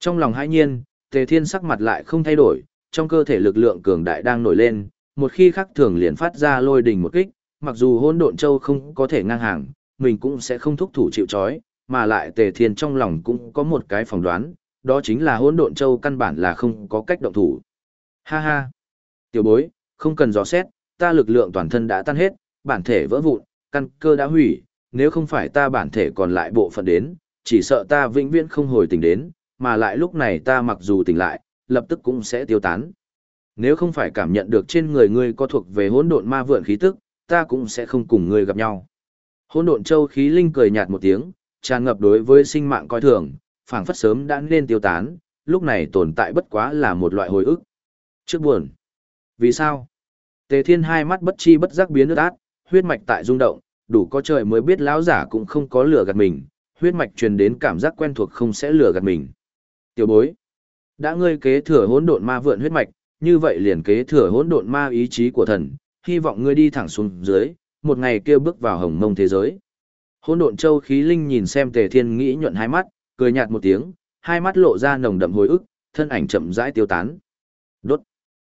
Trong lòng hai nhiên, Tề Thiên sắc mặt lại không thay đổi, trong cơ thể lực lượng cường đại đang nổi lên, một khi khắc thường liền phát ra lôi đình một kích, mặc dù hỗn độn châu không có thể ngang hàng, mình cũng sẽ không thúc thủ chịu trói, mà lại Tề Thiên trong lòng cũng có một cái phỏng đoán, đó chính là hỗn độn châu căn bản là không có cách động thủ. Ha ha! Tiểu bối, không cần dò xét, ta lực lượng toàn thân đã tan hết, bản thể vỡ vụn, căn cơ đã hủy, nếu không phải ta bản thể còn lại bộ phận đến, chỉ sợ ta vĩnh viễn không hồi tỉnh đến, mà lại lúc này ta mặc dù tỉnh lại, lập tức cũng sẽ tiêu tán. Nếu không phải cảm nhận được trên người ngươi có thuộc về hỗn độn ma vượn khí tức, ta cũng sẽ không cùng ngươi gặp nhau. Hỗn độn châu khí linh cười nhạt một tiếng, tràn ngập đối với sinh mạng coi thường, phảng phất sớm đã nên tiêu tán, lúc này tồn tại bất quá là một loại hồi ức. Trước buồn. Vì sao? Tề Thiên hai mắt bất chi bất giác biến nước át, huyết mạch tại rung động, đủ có trời mới biết lão giả cũng không có lửa gạt mình, huyết mạch truyền đến cảm giác quen thuộc không sẽ lừa gạt mình. Tiểu bối, đã ngươi kế thừa hỗn độn ma vượn huyết mạch, như vậy liền kế thừa hỗn độn ma ý chí của thần, hy vọng ngươi đi thẳng xuống dưới, một ngày kia bước vào hồng mông thế giới. Hỗn độn châu khí linh nhìn xem Tề Thiên nghĩ nhuận hai mắt, cười nhạt một tiếng, hai mắt lộ ra nồng đậm hồi ức, thân ảnh chậm rãi tiêu tán. Đốt.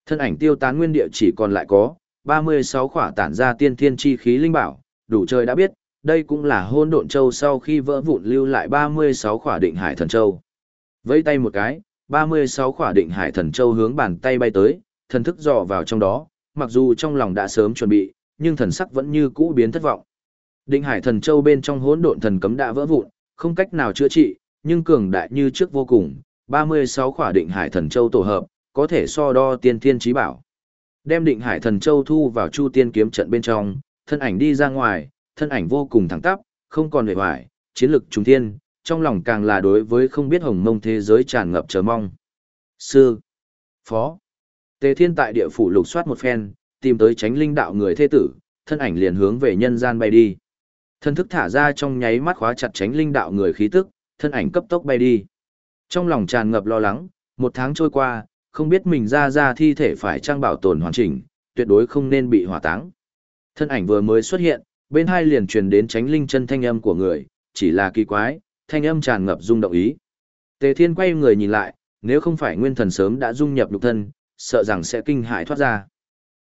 Thân ảnh tiêu tán nguyên địa chỉ còn lại có 36 khỏa tản ra tiên thiên chi khí linh bảo, đủ trời đã biết, đây cũng là hôn độn châu sau khi vỡ vụn lưu lại 36 khỏa định hải thần châu. Vẫy tay một cái, 36 khỏa định hải thần châu hướng bàn tay bay tới, thần thức dò vào trong đó, mặc dù trong lòng đã sớm chuẩn bị, nhưng thần sắc vẫn như cũ biến thất vọng. Định hải thần châu bên trong hỗn độn thần cấm đã vỡ vụn, không cách nào chữa trị, nhưng cường đại như trước vô cùng, 36 khỏa định hải thần châu tổ hợp, có thể so đo tiên thiên trí bảo. Đem định hải thần châu thu vào chu tiên kiếm trận bên trong, thân ảnh đi ra ngoài, thân ảnh vô cùng thẳng tắp, không còn hề hoài, chiến lực trùng thiên, trong lòng càng là đối với không biết hồng mông thế giới tràn ngập chờ mong. Sư, Phó, Tề Thiên tại địa phủ lục soát một phen, tìm tới tránh linh đạo người thế tử, thân ảnh liền hướng về nhân gian bay đi. Thân thức thả ra trong nháy mắt khóa chặt tránh linh đạo người khí tức, thân ảnh cấp tốc bay đi. Trong lòng tràn ngập lo lắng, một tháng trôi qua, không biết mình ra ra thi thể phải trang bảo tồn hoàn chỉnh, tuyệt đối không nên bị hỏa táng. Thân ảnh vừa mới xuất hiện, bên hai liền truyền đến tránh linh chân thanh âm của người, chỉ là kỳ quái, thanh âm tràn ngập rung động ý. Tề Thiên quay người nhìn lại, nếu không phải nguyên thần sớm đã dung nhập lục thân, sợ rằng sẽ kinh hãi thoát ra.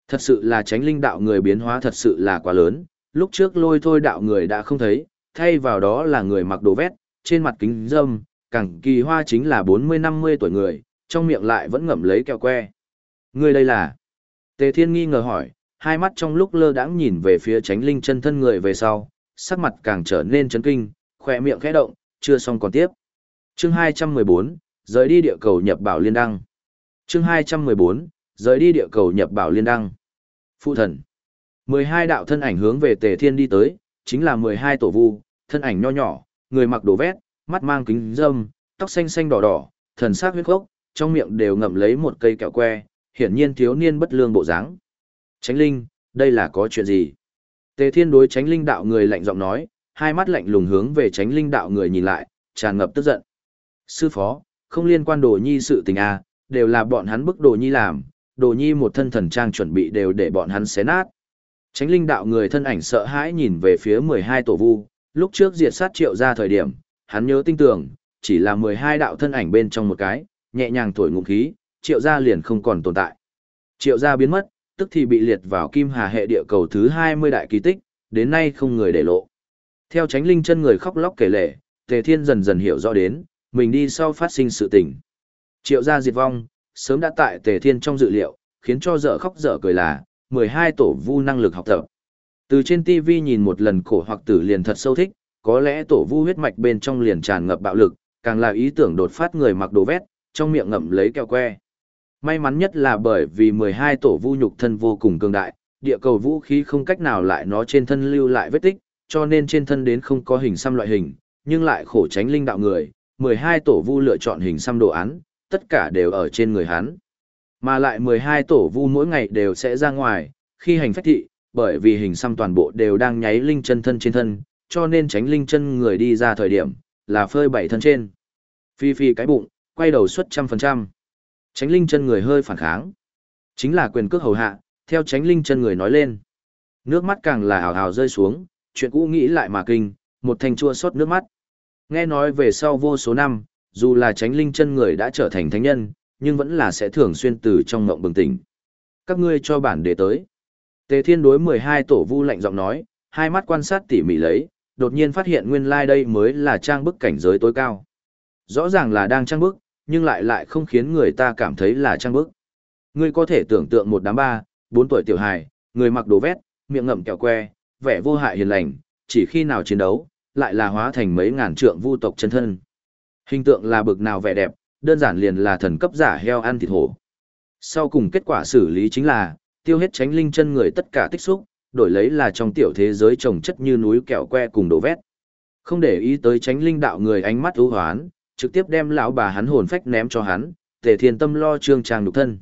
Thật sự là tránh linh đạo người biến hóa thật sự là quá lớn, lúc trước lôi thôi đạo người đã không thấy, thay vào đó là người mặc đồ vét, trên mặt kính dâm, cẳng kỳ hoa chính là 40-50 tuổi người, trong miệng lại vẫn ngậm lấy kẹo que. Người đây là? Tề Thiên nghi ngờ hỏi, hai mắt trong lúc lơ đãng nhìn về phía tránh linh chân thân người về sau, sắc mặt càng trở nên chấn kinh, khỏe miệng khẽ động, chưa xong còn tiếp. Chương 214, rời đi địa cầu nhập bảo liên đăng. Chương 214, rời đi địa cầu nhập bảo liên đăng. Phụ thần. 12 đạo thân ảnh hướng về Tề Thiên đi tới, chính là 12 tổ vu, thân ảnh nho nhỏ, người mặc đồ vét, mắt mang kính dâm, tóc xanh xanh đỏ đỏ, thần sắc huyết gốc, trong miệng đều ngậm lấy một cây kẹo que, hiển nhiên thiếu niên bất lương bộ dáng. Tránh linh, đây là có chuyện gì? Tề Thiên đối tránh linh đạo người lạnh giọng nói, hai mắt lạnh lùng hướng về tránh linh đạo người nhìn lại, tràn ngập tức giận. Sư phó, không liên quan đồ nhi sự tình a, đều là bọn hắn bức đồ nhi làm, đồ nhi một thân thần trang chuẩn bị đều để bọn hắn xé nát. Tránh linh đạo người thân ảnh sợ hãi nhìn về phía 12 tổ vu, lúc trước diệt sát triệu ra thời điểm, hắn nhớ tinh tưởng, chỉ là 12 đạo thân ảnh bên trong một cái, nhẹ nhàng thổi ngụm khí, triệu gia liền không còn tồn tại. Triệu gia biến mất, tức thì bị liệt vào kim hà hệ địa cầu thứ 20 đại kỳ tích, đến nay không người để lộ. Theo tránh linh chân người khóc lóc kể lệ, Tề Thiên dần dần hiểu rõ đến, mình đi sau phát sinh sự tình. Triệu gia diệt vong, sớm đã tại Tề Thiên trong dự liệu, khiến cho dở khóc dở cười là, 12 tổ vu năng lực học tập. Từ trên TV nhìn một lần cổ hoặc tử liền thật sâu thích, có lẽ tổ vu huyết mạch bên trong liền tràn ngập bạo lực, càng là ý tưởng đột phát người mặc đồ vét, trong miệng ngậm lấy keo que. May mắn nhất là bởi vì 12 tổ vu nhục thân vô cùng cường đại, địa cầu vũ khí không cách nào lại nó trên thân lưu lại vết tích, cho nên trên thân đến không có hình xăm loại hình, nhưng lại khổ tránh linh đạo người, 12 tổ vu lựa chọn hình xăm đồ án, tất cả đều ở trên người hắn. Mà lại 12 tổ vu mỗi ngày đều sẽ ra ngoài, khi hành phách thị, bởi vì hình xăm toàn bộ đều đang nháy linh chân thân trên thân, cho nên tránh linh chân người đi ra thời điểm, là phơi bảy thân trên. Phi phi cái bụng, quay đầu suất trăm phần trăm. Tránh linh chân người hơi phản kháng. Chính là quyền cước hầu hạ, theo tránh linh chân người nói lên. Nước mắt càng là hào hào rơi xuống, chuyện cũ nghĩ lại mà kinh, một thành chua xót nước mắt. Nghe nói về sau vô số năm, dù là tránh linh chân người đã trở thành thánh nhân, nhưng vẫn là sẽ thường xuyên từ trong ngộng bừng tỉnh. Các ngươi cho bản để tới. Tề Thiên đối 12 tổ vu lạnh giọng nói, hai mắt quan sát tỉ mỉ lấy, đột nhiên phát hiện nguyên lai like đây mới là trang bức cảnh giới tối cao. Rõ ràng là đang trang bức, nhưng lại lại không khiến người ta cảm thấy là trang bức. Ngươi có thể tưởng tượng một đám ba, bốn tuổi tiểu hài, người mặc đồ vét, miệng ngậm kẹo que, vẻ vô hại hiền lành, chỉ khi nào chiến đấu, lại là hóa thành mấy ngàn trượng vu tộc chân thân. Hình tượng là bực nào vẻ đẹp, đơn giản liền là thần cấp giả heo ăn thịt hổ. Sau cùng kết quả xử lý chính là, tiêu hết tránh linh chân người tất cả tích xúc, đổi lấy là trong tiểu thế giới trồng chất như núi kẹo que cùng đổ vét. Không để ý tới tránh linh đạo người ánh mắt ưu hoán, trực tiếp đem lão bà hắn hồn phách ném cho hắn, tề thiên tâm lo trương trang nhục thân.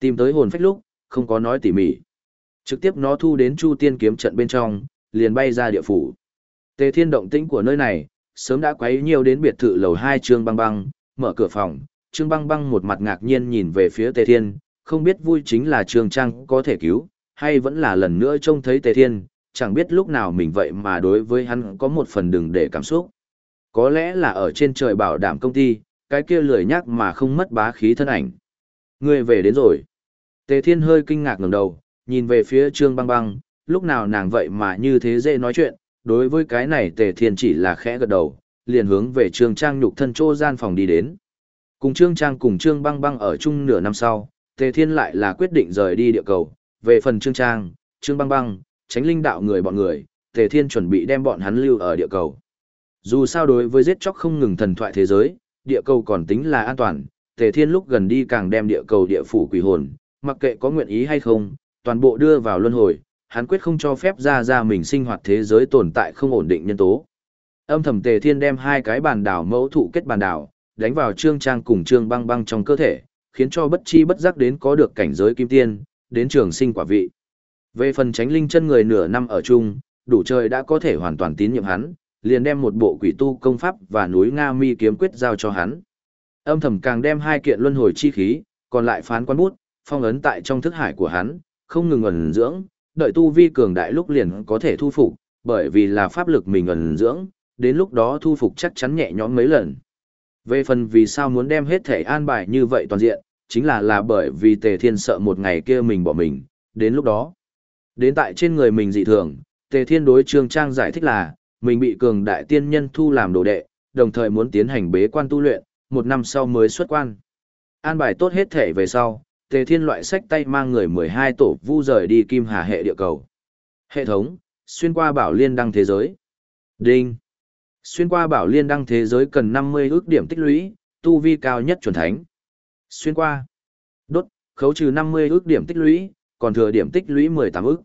Tìm tới hồn phách lúc, không có nói tỉ mỉ. Trực tiếp nó thu đến chu tiên kiếm trận bên trong, liền bay ra địa phủ. Tề Thiên động tĩnh của nơi này, sớm đã quấy nhiều đến biệt thự lầu hai Trương Băng Băng, mở cửa phòng, Trương Băng Băng một mặt ngạc nhiên nhìn về phía Tề Thiên, không biết vui chính là Trương Trang có thể cứu, hay vẫn là lần nữa trông thấy Tề Thiên, chẳng biết lúc nào mình vậy mà đối với hắn có một phần đừng để cảm xúc. Có lẽ là ở trên trời bảo đảm công ty, cái kia lười nhắc mà không mất bá khí thân ảnh. Người về đến rồi. Tề Thiên hơi kinh ngạc ngẩng đầu, nhìn về phía Trương Băng Băng, lúc nào nàng vậy mà như thế dễ nói chuyện, đối với cái này Tề Thiên chỉ là khẽ gật đầu, liền hướng về Trương Trang nhục thân trô gian phòng đi đến. Cùng Trương Trang cùng Trương Băng Băng ở chung nửa năm sau, Tề Thiên lại là quyết định rời đi địa cầu, về phần Trương Trang, Trương Băng Băng, tránh linh đạo người bọn người, Tề Thiên chuẩn bị đem bọn hắn lưu ở địa cầu. Dù sao đối với giết chóc không ngừng thần thoại thế giới, địa cầu còn tính là an toàn, Tề Thiên lúc gần đi càng đem địa cầu địa phủ quỷ hồn, mặc kệ có nguyện ý hay không, toàn bộ đưa vào luân hồi, hắn quyết không cho phép ra ra mình sinh hoạt thế giới tồn tại không ổn định nhân tố. Âm thầm Tề Thiên đem hai cái bàn đảo mẫu thụ kết bàn đảo, đánh vào trương trang cùng trương băng băng trong cơ thể, khiến cho bất chi bất giác đến có được cảnh giới kim tiên, đến trường sinh quả vị. Về phần tránh linh chân người nửa năm ở chung, đủ trời đã có thể hoàn toàn tín nhiệm hắn, liền đem một bộ quỷ tu công pháp và núi Nga mi kiếm quyết giao cho hắn. Âm thầm càng đem hai kiện luân hồi chi khí, còn lại phán quan bút, phong ấn tại trong thức hải của hắn, không ngừng ẩn dưỡng, đợi tu vi cường đại lúc liền có thể thu phục, bởi vì là pháp lực mình ẩn dưỡng, đến lúc đó thu phục chắc chắn nhẹ nhõm mấy lần. Về phần vì sao muốn đem hết thể an bài như vậy toàn diện, chính là là bởi vì Tề Thiên sợ một ngày kia mình bỏ mình, đến lúc đó. Đến tại trên người mình dị thường, Tề Thiên đối Trương Trang giải thích là, mình bị cường đại tiên nhân thu làm đồ đệ, đồng thời muốn tiến hành bế quan tu luyện, một năm sau mới xuất quan. An bài tốt hết thể về sau, Tề Thiên loại sách tay mang người 12 tổ vu rời đi Kim Hà hệ địa cầu. Hệ thống, xuyên qua bảo liên đăng thế giới. Đinh. Xuyên qua bảo liên đăng thế giới cần 50 ước điểm tích lũy, tu vi cao nhất chuẩn thánh. Xuyên qua. Đốt, khấu trừ 50 ước điểm tích lũy, còn thừa điểm tích lũy 18 ước.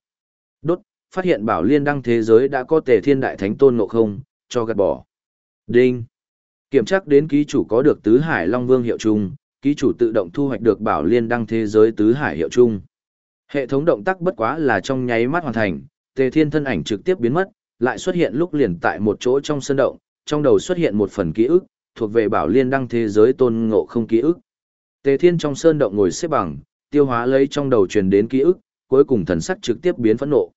Đốt, phát hiện bảo liên đăng thế giới đã có tề thiên đại thánh tôn ngộ không, cho gạt bỏ. Đinh. Kiểm tra đến ký chủ có được tứ hải long vương hiệu trung, ký chủ tự động thu hoạch được bảo liên đăng thế giới tứ hải hiệu trung. Hệ thống động tác bất quá là trong nháy mắt hoàn thành, tề thiên thân ảnh trực tiếp biến mất, lại xuất hiện lúc liền tại một chỗ trong sân động, trong đầu xuất hiện một phần ký ức, thuộc về bảo liên đăng thế giới tôn ngộ không ký ức. Tề Thiên trong sơn động ngồi xếp bằng, tiêu hóa lấy trong đầu truyền đến ký ức, cuối cùng thần sắc trực tiếp biến phẫn nộ.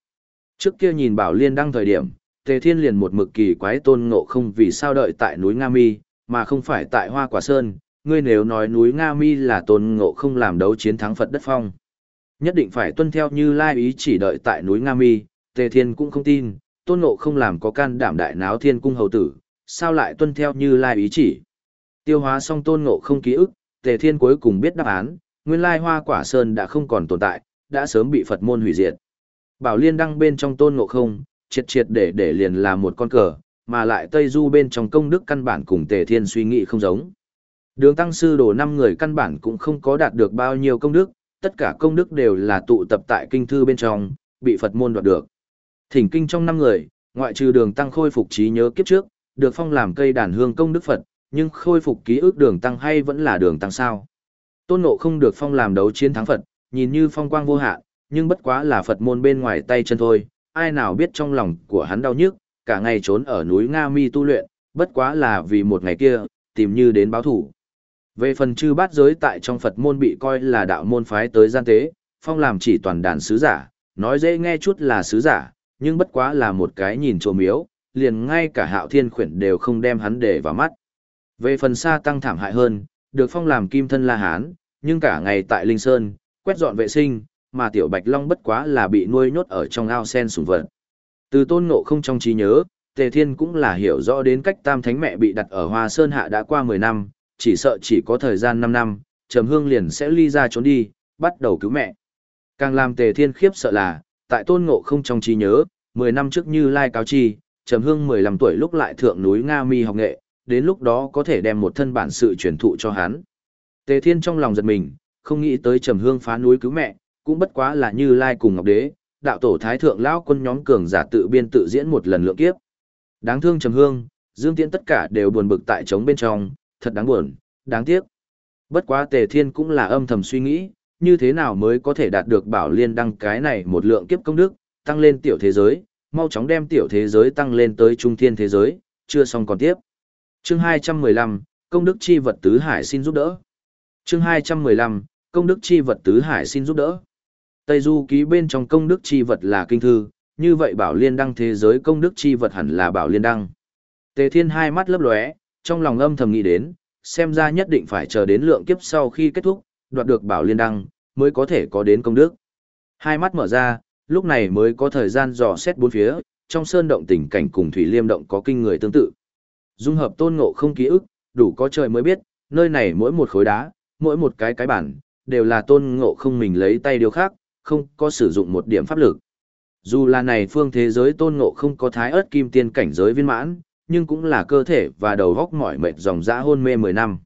Trước kia nhìn bảo liên đăng thời điểm, Tề Thiên liền một mực kỳ quái tôn ngộ không vì sao đợi tại núi Nga Mi, mà không phải tại Hoa Quả Sơn, ngươi nếu nói núi Nga Mi là tôn ngộ không làm đấu chiến thắng Phật đất phong. Nhất định phải tuân theo như lai ý chỉ đợi tại núi Nga Mi, Tề Thiên cũng không tin, tôn ngộ không làm có can đảm đại náo thiên cung hầu tử, sao lại tuân theo như lai ý chỉ. Tiêu hóa xong tôn ngộ không ký ức, tề thiên cuối cùng biết đáp án, nguyên lai hoa quả sơn đã không còn tồn tại, đã sớm bị Phật môn hủy diệt. Bảo liên đăng bên trong tôn ngộ không, triệt triệt để để liền là một con cờ, mà lại Tây Du bên trong công đức căn bản cùng tề thiên suy nghĩ không giống. Đường tăng sư đồ năm người căn bản cũng không có đạt được bao nhiêu công đức, tất cả công đức đều là tụ tập tại kinh thư bên trong, bị Phật môn đoạt được. Thỉnh kinh trong năm người, ngoại trừ đường tăng khôi phục trí nhớ kiếp trước, được phong làm cây đàn hương công đức Phật, nhưng khôi phục ký ức đường tăng hay vẫn là đường tăng sao. Tôn nộ không được phong làm đấu chiến thắng Phật, nhìn như phong quang vô hạn, nhưng bất quá là Phật môn bên ngoài tay chân thôi, ai nào biết trong lòng của hắn đau nhức, cả ngày trốn ở núi Nga Mi tu luyện, bất quá là vì một ngày kia, tìm như đến báo thủ. Về phần chư bát giới tại trong Phật môn bị coi là đạo môn phái tới gian tế, phong làm chỉ toàn đàn sứ giả, nói dễ nghe chút là sứ giả, nhưng bất quá là một cái nhìn trộm miếu, liền ngay cả hạo thiên khuyển đều không đem hắn để vào mắt. Về phần xa tăng thảm hại hơn, được phong làm kim thân la hán, nhưng cả ngày tại Linh Sơn, quét dọn vệ sinh, mà tiểu bạch long bất quá là bị nuôi nhốt ở trong ao sen sùng vật. Từ tôn ngộ không trong trí nhớ, Tề Thiên cũng là hiểu rõ đến cách tam thánh mẹ bị đặt ở Hoa Sơn Hạ đã qua 10 năm, chỉ sợ chỉ có thời gian 5 năm, Trầm Hương liền sẽ ly ra trốn đi, bắt đầu cứu mẹ. Càng làm Tề Thiên khiếp sợ là, tại tôn ngộ không trong trí nhớ, 10 năm trước như Lai Cáo Chi, Trầm Hương 15 tuổi lúc lại thượng núi Nga Mi học nghệ, đến lúc đó có thể đem một thân bản sự truyền thụ cho hắn. Tề Thiên trong lòng giật mình, không nghĩ tới Trầm Hương phá núi cứu mẹ, cũng bất quá là như Lai cùng Ngọc Đế, đạo tổ thái thượng lão quân nhóm cường giả tự biên tự diễn một lần lượng kiếp. Đáng thương Trầm Hương, Dương Tiễn tất cả đều buồn bực tại trống bên trong, thật đáng buồn, đáng tiếc. Bất quá Tề Thiên cũng là âm thầm suy nghĩ, như thế nào mới có thể đạt được bảo liên đăng cái này một lượng kiếp công đức, tăng lên tiểu thế giới, mau chóng đem tiểu thế giới tăng lên tới trung thiên thế giới, chưa xong còn tiếp. Chương 215, công đức chi vật tứ hải xin giúp đỡ. Chương 215, công đức chi vật tứ hải xin giúp đỡ. Tây Du ký bên trong công đức chi vật là kinh thư, như vậy bảo liên đăng thế giới công đức chi vật hẳn là bảo liên đăng. Tề Thiên hai mắt lấp lóe, trong lòng âm thầm nghĩ đến, xem ra nhất định phải chờ đến lượng kiếp sau khi kết thúc, đoạt được bảo liên đăng, mới có thể có đến công đức. Hai mắt mở ra, lúc này mới có thời gian dò xét bốn phía, trong sơn động tình cảnh cùng thủy liêm động có kinh người tương tự. Dung hợp tôn ngộ không ký ức, đủ có trời mới biết, nơi này mỗi một khối đá, mỗi một cái cái bản, đều là tôn ngộ không mình lấy tay điều khác, không có sử dụng một điểm pháp lực. Dù là này phương thế giới tôn ngộ không có thái ớt kim tiên cảnh giới viên mãn, nhưng cũng là cơ thể và đầu góc mỏi mệt dòng dã hôn mê 10 năm.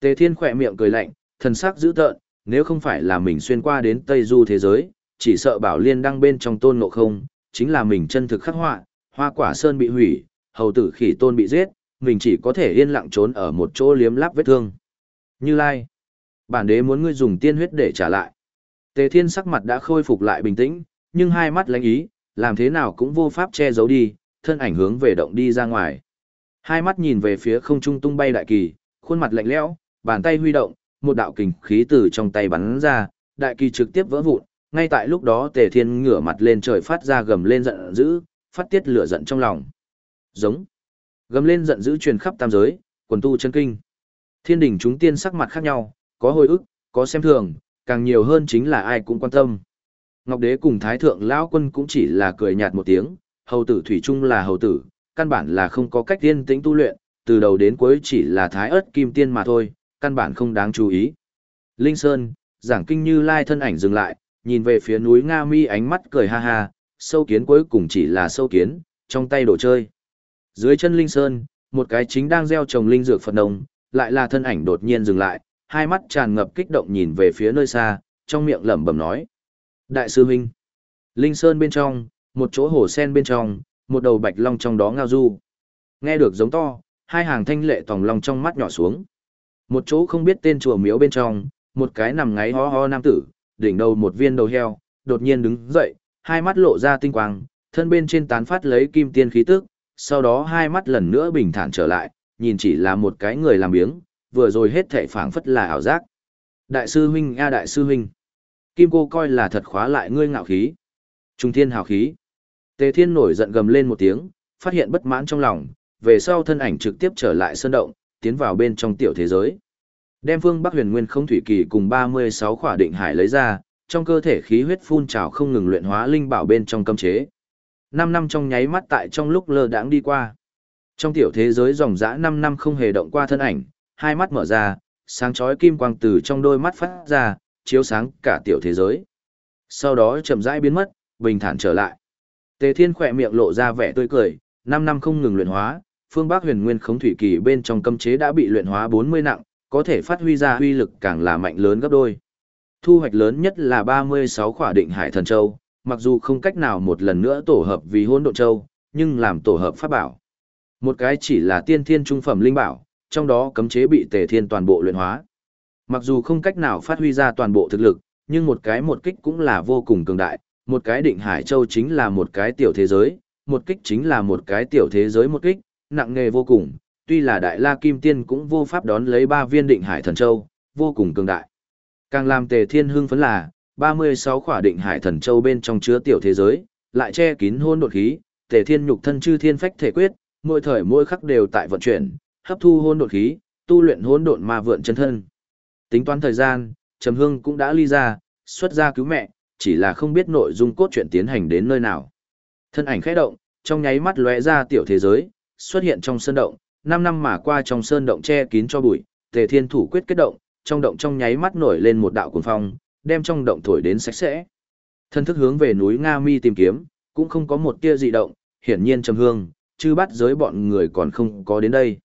Tề Thiên khỏe miệng cười lạnh, thần sắc dữ tợn, nếu không phải là mình xuyên qua đến Tây Du thế giới, chỉ sợ bảo liên đăng bên trong tôn ngộ không, chính là mình chân thực khắc họa, hoa quả sơn bị hủy, hầu tử khỉ tôn bị giết, mình chỉ có thể yên lặng trốn ở một chỗ liếm láp vết thương. Như Lai, bản đế muốn ngươi dùng tiên huyết để trả lại. Tề Thiên sắc mặt đã khôi phục lại bình tĩnh, nhưng hai mắt lánh ý, làm thế nào cũng vô pháp che giấu đi, thân ảnh hướng về động đi ra ngoài. Hai mắt nhìn về phía không trung tung bay đại kỳ, khuôn mặt lạnh lẽo, bàn tay huy động, một đạo kình khí từ trong tay bắn ra, đại kỳ trực tiếp vỡ vụn, ngay tại lúc đó Tề Thiên ngửa mặt lên trời phát ra gầm lên giận dữ, phát tiết lửa giận trong lòng. Giống. Gầm lên giận dữ truyền khắp tam giới, quần tu chân kinh. Thiên đình chúng tiên sắc mặt khác nhau, có hồi ức, có xem thường, càng nhiều hơn chính là ai cũng quan tâm. Ngọc Đế cùng Thái Thượng Lão Quân cũng chỉ là cười nhạt một tiếng, hầu tử Thủy Trung là hầu tử, căn bản là không có cách tiên tĩnh tu luyện, từ đầu đến cuối chỉ là Thái ớt kim tiên mà thôi, căn bản không đáng chú ý. Linh Sơn, giảng kinh như lai thân ảnh dừng lại, nhìn về phía núi Nga Mi ánh mắt cười ha ha, sâu kiến cuối cùng chỉ là sâu kiến, trong tay đồ chơi. Dưới chân Linh Sơn, một cái chính đang gieo trồng linh dược Phật đồng, lại là thân ảnh đột nhiên dừng lại, hai mắt tràn ngập kích động nhìn về phía nơi xa, trong miệng lẩm bẩm nói. Đại sư huynh. Linh Sơn bên trong, một chỗ hồ sen bên trong, một đầu bạch long trong đó ngao du. Nghe được giống to, hai hàng thanh lệ tòng long trong mắt nhỏ xuống. Một chỗ không biết tên chùa miếu bên trong, một cái nằm ngáy ho ho nam tử, đỉnh đầu một viên đầu heo, đột nhiên đứng dậy, hai mắt lộ ra tinh quang, thân bên trên tán phát lấy kim tiên khí tức, sau đó hai mắt lần nữa bình thản trở lại, nhìn chỉ là một cái người làm biếng, vừa rồi hết thảy phảng phất là ảo giác. Đại sư huynh a đại sư huynh. Kim cô coi là thật khóa lại ngươi ngạo khí. Trung thiên hào khí. Tề thiên nổi giận gầm lên một tiếng, phát hiện bất mãn trong lòng, về sau thân ảnh trực tiếp trở lại sơn động, tiến vào bên trong tiểu thế giới. Đem phương Bắc huyền nguyên không thủy kỳ cùng 36 khỏa định hải lấy ra, trong cơ thể khí huyết phun trào không ngừng luyện hóa linh bảo bên trong cấm chế. Năm năm trong nháy mắt tại trong lúc lơ đãng đi qua. Trong tiểu thế giới dòng dã 5 năm không hề động qua thân ảnh, hai mắt mở ra, sáng chói kim quang từ trong đôi mắt phát ra, chiếu sáng cả tiểu thế giới. Sau đó chậm rãi biến mất, bình thản trở lại. Tề Thiên khỏe miệng lộ ra vẻ tươi cười, 5 năm không ngừng luyện hóa, phương Bắc Huyền Nguyên Khống Thủy Kỳ bên trong cấm chế đã bị luyện hóa 40 nặng, có thể phát huy ra uy lực càng là mạnh lớn gấp đôi. Thu hoạch lớn nhất là 36 khỏa định hải thần châu, mặc dù không cách nào một lần nữa tổ hợp vì hôn độ châu, nhưng làm tổ hợp pháp bảo. Một cái chỉ là tiên thiên trung phẩm linh bảo, trong đó cấm chế bị tề thiên toàn bộ luyện hóa. Mặc dù không cách nào phát huy ra toàn bộ thực lực, nhưng một cái một kích cũng là vô cùng cường đại, một cái định hải châu chính là một cái tiểu thế giới, một kích chính là một cái tiểu thế giới một kích, nặng nghề vô cùng, tuy là đại la kim tiên cũng vô pháp đón lấy ba viên định hải thần châu, vô cùng cường đại. Càng làm tề thiên hưng phấn là, 36 khỏa định hải thần châu bên trong chứa tiểu thế giới, lại che kín hôn đột khí, tề thiên nhục thân chư thiên phách thể quyết, mỗi thời mỗi khắc đều tại vận chuyển, hấp thu hôn đột khí, tu luyện hôn đột ma vượn chân thân. Tính toán thời gian, Trầm Hương cũng đã ly ra, xuất ra cứu mẹ, chỉ là không biết nội dung cốt truyện tiến hành đến nơi nào. Thân ảnh khẽ động, trong nháy mắt lóe ra tiểu thế giới, xuất hiện trong sân động, 5 năm mà qua trong sơn động che kín cho bụi, Tề Thiên thủ quyết kết động, trong động trong nháy mắt nổi lên một đạo cuồng phong, đem trong động thổi đến sạch sẽ. Thân thức hướng về núi Nga Mi tìm kiếm, cũng không có một tia dị động, hiển nhiên trầm hương, chư bắt giới bọn người còn không có đến đây.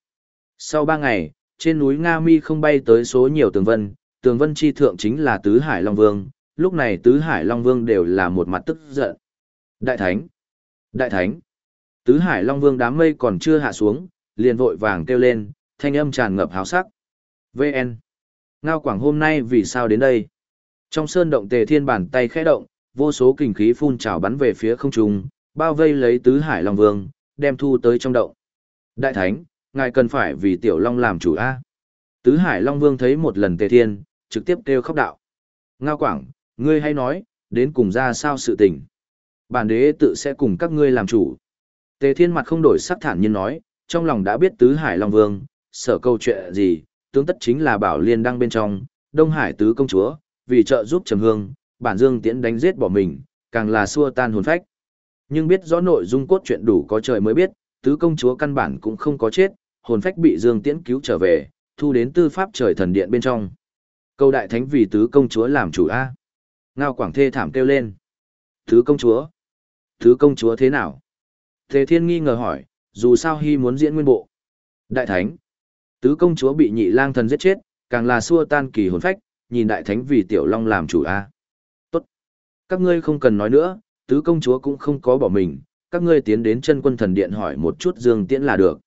Sau 3 ngày, trên núi Nga Mi không bay tới số nhiều tường vân, tường vân chi thượng chính là Tứ Hải Long Vương, lúc này Tứ Hải Long Vương đều là một mặt tức giận. Đại Thánh! Đại Thánh! Tứ Hải Long Vương đám mây còn chưa hạ xuống, liền vội vàng kêu lên, thanh âm tràn ngập háo sắc. VN. Ngao Quảng hôm nay vì sao đến đây? Trong sơn động tề thiên bàn tay khẽ động, vô số kình khí phun trào bắn về phía không trung, bao vây lấy tứ hải long vương, đem thu tới trong động. Đại thánh, ngài cần phải vì tiểu long làm chủ a. Tứ hải long vương thấy một lần tề thiên, trực tiếp kêu khóc đạo. Ngao quảng, ngươi hay nói, đến cùng ra sao sự tình. Bản đế tự sẽ cùng các ngươi làm chủ. Tề thiên mặt không đổi sắc thản nhiên nói, trong lòng đã biết tứ hải long vương, sở câu chuyện gì, tướng tất chính là bảo liên đăng bên trong, Đông Hải tứ công chúa, vì trợ giúp Trầm Hương, bản dương tiễn đánh giết bỏ mình, càng là xua tan hồn phách. Nhưng biết rõ nội dung cốt truyện đủ có trời mới biết, tứ công chúa căn bản cũng không có chết, hồn phách bị Dương Tiễn cứu trở về, thu đến tư pháp trời thần điện bên trong. Câu đại thánh vì tứ công chúa làm chủ A. Ngao Quảng Thê thảm kêu lên. Tứ công chúa? Tứ công chúa thế nào? Thế Thiên nghi ngờ hỏi, dù sao Hy muốn diễn nguyên bộ. Đại thánh. Tứ công chúa bị nhị lang thần giết chết, càng là xua tan kỳ hồn phách, nhìn đại thánh vì tiểu long làm chủ A. Tốt. Các ngươi không cần nói nữa, tứ công chúa cũng không có bỏ mình, các ngươi tiến đến chân quân thần điện hỏi một chút Dương Tiễn là được.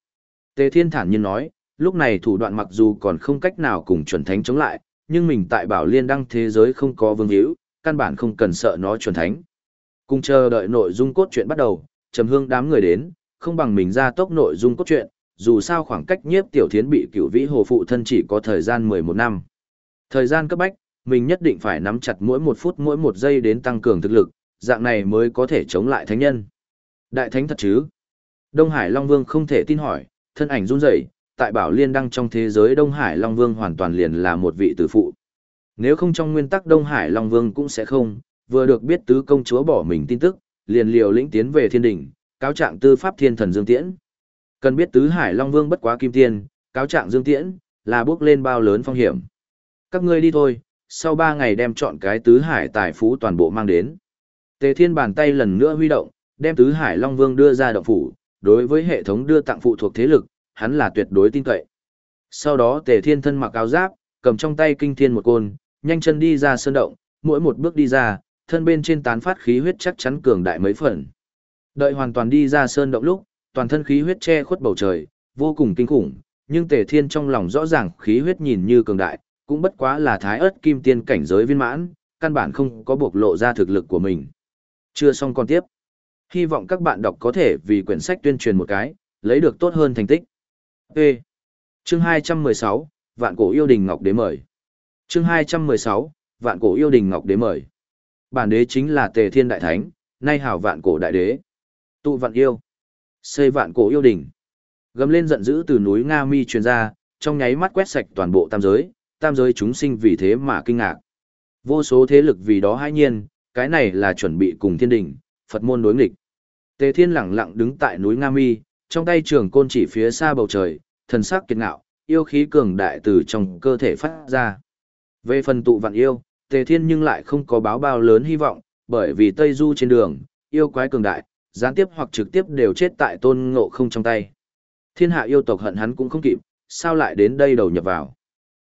Tề Thiên thản nhiên nói, lúc này thủ đoạn mặc dù còn không cách nào cùng chuẩn thánh chống lại, nhưng mình tại bảo liên đăng thế giới không có vương hữu, căn bản không cần sợ nó chuẩn thánh. Cùng chờ đợi nội dung cốt truyện bắt đầu, trầm hương đám người đến, không bằng mình ra tốc nội dung cốt truyện, dù sao khoảng cách nhiếp tiểu thiến bị cửu vĩ hồ phụ thân chỉ có thời gian 11 năm. Thời gian cấp bách, mình nhất định phải nắm chặt mỗi một phút mỗi một giây đến tăng cường thực lực, dạng này mới có thể chống lại thánh nhân. Đại thánh thật chứ? Đông Hải Long Vương không thể tin hỏi, thân ảnh run rẩy, tại bảo liên đăng trong thế giới Đông Hải Long Vương hoàn toàn liền là một vị tử phụ. Nếu không trong nguyên tắc Đông Hải Long Vương cũng sẽ không, vừa được biết tứ công chúa bỏ mình tin tức, liền liều lĩnh tiến về thiên đỉnh, cáo trạng tư pháp thiên thần Dương Tiễn. Cần biết tứ Hải Long Vương bất quá kim tiên, cáo trạng Dương Tiễn, là bước lên bao lớn phong hiểm. Các ngươi đi thôi, sau ba ngày đem chọn cái tứ hải tài phú toàn bộ mang đến. Tề Thiên bàn tay lần nữa huy động, đem tứ hải Long Vương đưa ra động phủ, đối với hệ thống đưa tặng phụ thuộc thế lực, hắn là tuyệt đối tin cậy. Sau đó Tề Thiên thân mặc áo giáp, cầm trong tay kinh thiên một côn, nhanh chân đi ra sơn động, mỗi một bước đi ra, thân bên trên tán phát khí huyết chắc chắn cường đại mấy phần. Đợi hoàn toàn đi ra sơn động lúc, toàn thân khí huyết che khuất bầu trời, vô cùng kinh khủng, nhưng Tề Thiên trong lòng rõ ràng khí huyết nhìn như cường đại, cũng bất quá là thái ớt kim tiên cảnh giới viên mãn, căn bản không có bộc lộ ra thực lực của mình. Chưa xong còn tiếp. Hy vọng các bạn đọc có thể vì quyển sách tuyên truyền một cái, lấy được tốt hơn thành tích. Ê! Chương 216, Vạn Cổ Yêu Đình Ngọc Đế mời. Chương 216, Vạn Cổ Yêu Đình Ngọc Đế mời. Bản đế chính là Tề Thiên Đại Thánh, nay hảo Vạn Cổ Đại Đế. Tụ Vạn Yêu. Xây Vạn Cổ Yêu Đình. Gầm lên giận dữ từ núi Nga Mi truyền ra, trong nháy mắt quét sạch toàn bộ tam giới, tam giới chúng sinh vì thế mà kinh ngạc. Vô số thế lực vì đó hãi nhiên, cái này là chuẩn bị cùng thiên đình, Phật môn đối nghịch. Tề Thiên lẳng lặng đứng tại núi Nga Mi, trong tay trường côn chỉ phía xa bầu trời, thần sắc kiệt ngạo, yêu khí cường đại từ trong cơ thể phát ra. Về phần tụ vạn yêu, Tề Thiên nhưng lại không có báo bao lớn hy vọng, bởi vì Tây Du trên đường, yêu quái cường đại, gián tiếp hoặc trực tiếp đều chết tại tôn ngộ không trong tay. Thiên hạ yêu tộc hận hắn cũng không kịp, sao lại đến đây đầu nhập vào.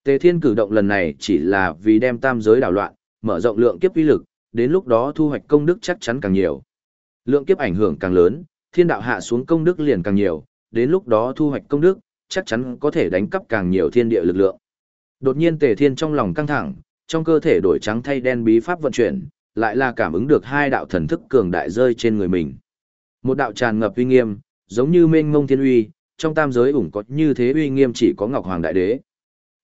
Tề Thiên cử động lần này chỉ là vì đem tam giới đảo loạn, mở rộng lượng kiếp uy lực, đến lúc đó thu hoạch công đức chắc chắn càng nhiều. Lượng kiếp ảnh hưởng càng lớn, thiên đạo hạ xuống công đức liền càng nhiều, đến lúc đó thu hoạch công đức, chắc chắn có thể đánh cắp càng nhiều thiên địa lực lượng. Đột nhiên Tề Thiên trong lòng căng thẳng, trong cơ thể đổi trắng thay đen bí pháp vận chuyển, lại là cảm ứng được hai đạo thần thức cường đại rơi trên người mình. Một đạo tràn ngập uy nghiêm, giống như mênh mông thiên uy, trong tam giới ủng có như thế uy nghiêm chỉ có Ngọc Hoàng Đại Đế.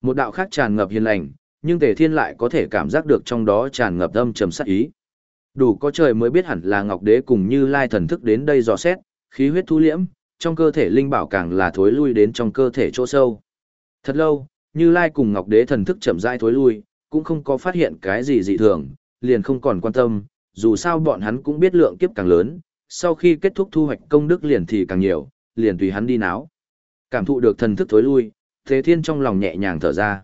Một đạo khác tràn ngập hiền lành, nhưng Tề Thiên lại có thể cảm giác được trong đó tràn ngập âm trầm sát ý. Đủ có trời mới biết hẳn là Ngọc Đế cùng Như Lai thần thức đến đây dò xét, khí huyết thu liễm, trong cơ thể linh bảo càng là thối lui đến trong cơ thể chỗ sâu. Thật lâu, Như Lai cùng Ngọc Đế thần thức chậm rãi thối lui, cũng không có phát hiện cái gì dị thường, liền không còn quan tâm, dù sao bọn hắn cũng biết lượng kiếp càng lớn, sau khi kết thúc thu hoạch công đức liền thì càng nhiều, liền tùy hắn đi náo. Cảm thụ được thần thức thối lui, Thế Thiên trong lòng nhẹ nhàng thở ra.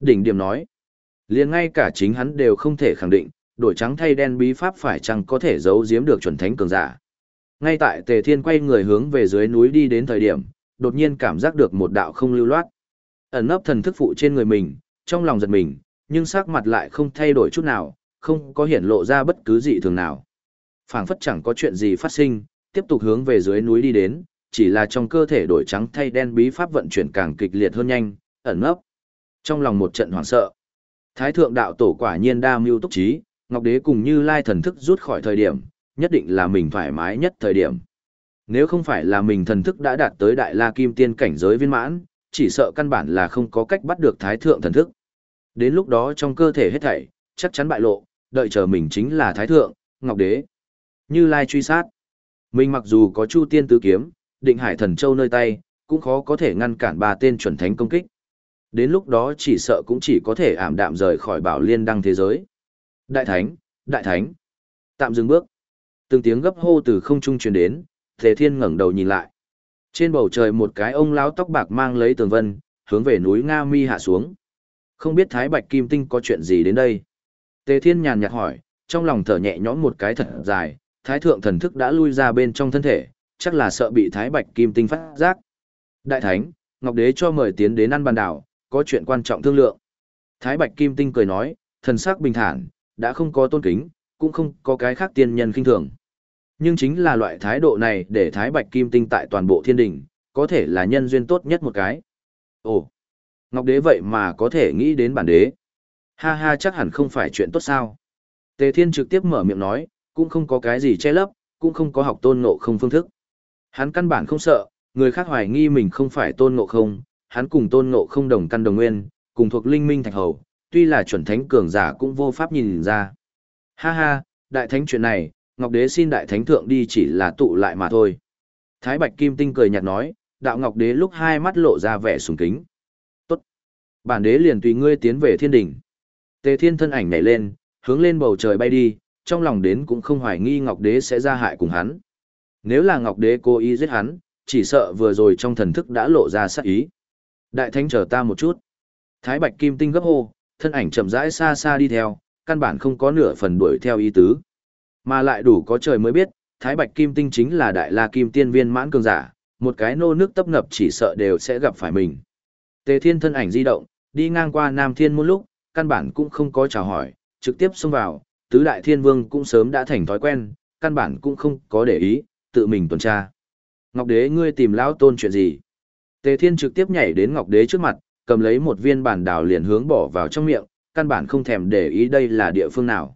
Đỉnh điểm nói, liền ngay cả chính hắn đều không thể khẳng định, đổi trắng thay đen bí pháp phải chăng có thể giấu giếm được chuẩn thánh cường giả. Ngay tại Tề Thiên quay người hướng về dưới núi đi đến thời điểm, đột nhiên cảm giác được một đạo không lưu loát. Ẩn nấp thần thức phụ trên người mình, trong lòng giật mình, nhưng sắc mặt lại không thay đổi chút nào, không có hiển lộ ra bất cứ gì thường nào. Phảng phất chẳng có chuyện gì phát sinh, tiếp tục hướng về dưới núi đi đến, chỉ là trong cơ thể đổi trắng thay đen bí pháp vận chuyển càng kịch liệt hơn nhanh, ẩn nấp. Trong lòng một trận hoảng sợ. Thái thượng đạo tổ quả nhiên đa mưu túc trí, Ngọc Đế cùng Như Lai thần thức rút khỏi thời điểm, nhất định là mình thoải mái nhất thời điểm. Nếu không phải là mình thần thức đã đạt tới đại la kim tiên cảnh giới viên mãn, chỉ sợ căn bản là không có cách bắt được thái thượng thần thức. Đến lúc đó trong cơ thể hết thảy, chắc chắn bại lộ, đợi chờ mình chính là thái thượng, ngọc đế. Như lai truy sát. Mình mặc dù có chu tiên tứ kiếm, định hải thần châu nơi tay, cũng khó có thể ngăn cản ba tên chuẩn thánh công kích. Đến lúc đó chỉ sợ cũng chỉ có thể ảm đạm rời khỏi bảo liên đăng thế giới. Đại thánh, đại thánh. Tạm dừng bước. Từng tiếng gấp hô từ không trung truyền đến, Thế Thiên ngẩng đầu nhìn lại. Trên bầu trời một cái ông lão tóc bạc mang lấy tường vân, hướng về núi Nga Mi hạ xuống. Không biết Thái Bạch Kim Tinh có chuyện gì đến đây? Tề Thiên nhàn nhạt hỏi, trong lòng thở nhẹ nhõm một cái thật dài, Thái Thượng thần thức đã lui ra bên trong thân thể, chắc là sợ bị Thái Bạch Kim Tinh phát giác. Đại Thánh, Ngọc Đế cho mời tiến đến ăn bàn đảo, có chuyện quan trọng thương lượng. Thái Bạch Kim Tinh cười nói, thần sắc bình thản, đã không có tôn kính, cũng không có cái khác tiên nhân kinh thường. Nhưng chính là loại thái độ này để Thái Bạch Kim Tinh tại toàn bộ thiên đình, có thể là nhân duyên tốt nhất một cái. Ồ, Ngọc Đế vậy mà có thể nghĩ đến bản đế. Ha ha chắc hẳn không phải chuyện tốt sao. Tề Thiên trực tiếp mở miệng nói, cũng không có cái gì che lấp, cũng không có học tôn ngộ không phương thức. Hắn căn bản không sợ, người khác hoài nghi mình không phải tôn ngộ không, hắn cùng tôn ngộ không đồng căn đồng nguyên, cùng thuộc linh minh thạch hầu, tuy là chuẩn thánh cường giả cũng vô pháp nhìn ra. Ha ha, đại thánh chuyện này, Ngọc Đế xin đại thánh thượng đi chỉ là tụ lại mà thôi. Thái Bạch Kim Tinh cười nhạt nói, đạo Ngọc Đế lúc hai mắt lộ ra vẻ sùng kính. Tốt. Bản đế liền tùy ngươi tiến về thiên đỉnh. Tề thiên thân ảnh nhảy lên, hướng lên bầu trời bay đi, trong lòng đến cũng không hoài nghi Ngọc Đế sẽ ra hại cùng hắn. Nếu là Ngọc Đế cố ý giết hắn, chỉ sợ vừa rồi trong thần thức đã lộ ra sát ý. Đại thánh chờ ta một chút. Thái Bạch Kim Tinh gấp hô, thân ảnh chậm rãi xa xa đi theo, căn bản không có nửa phần đuổi theo ý tứ. Mà lại đủ có trời mới biết, Thái Bạch Kim Tinh chính là đại la kim tiên viên mãn cường giả, một cái nô nước tấp ngập chỉ sợ đều sẽ gặp phải mình. Tề Thiên thân ảnh di động, đi ngang qua Nam Thiên một lúc, căn bản cũng không có chào hỏi, trực tiếp xông vào, tứ đại thiên vương cũng sớm đã thành thói quen, căn bản cũng không có để ý, tự mình tuần tra. Ngọc Đế ngươi tìm lão tôn chuyện gì? Tề Thiên trực tiếp nhảy đến Ngọc Đế trước mặt, cầm lấy một viên bản đào liền hướng bỏ vào trong miệng, căn bản không thèm để ý đây là địa phương nào.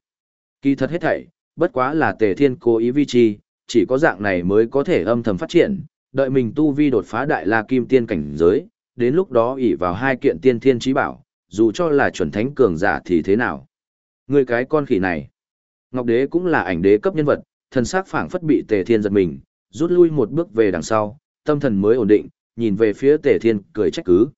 Kỳ thật hết thảy, bất quá là Tề Thiên cố ý vi chi, chỉ có dạng này mới có thể âm thầm phát triển, đợi mình tu vi đột phá đại la kim tiên cảnh giới, đến lúc đó ỷ vào hai kiện tiên thiên trí bảo, dù cho là chuẩn thánh cường giả thì thế nào. Người cái con khỉ này, Ngọc Đế cũng là ảnh đế cấp nhân vật, thần sắc phảng phất bị Tề Thiên giật mình, rút lui một bước về đằng sau, tâm thần mới ổn định, nhìn về phía Tề Thiên, cười trách cứ.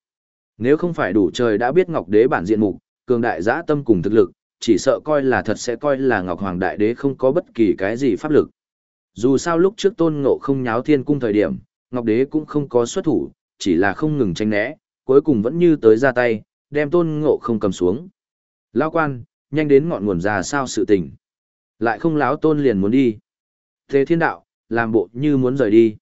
Nếu không phải đủ trời đã biết Ngọc Đế bản diện mục, cường đại dã tâm cùng thực lực, chỉ sợ coi là thật sẽ coi là Ngọc Hoàng Đại Đế không có bất kỳ cái gì pháp lực. Dù sao lúc trước Tôn Ngộ không nháo thiên cung thời điểm, Ngọc Đế cũng không có xuất thủ, chỉ là không ngừng tranh né, cuối cùng vẫn như tới ra tay, đem Tôn Ngộ không cầm xuống. Lao quan, nhanh đến ngọn nguồn ra sao sự tình. Lại không láo Tôn liền muốn đi. Thế thiên đạo, làm bộ như muốn rời đi.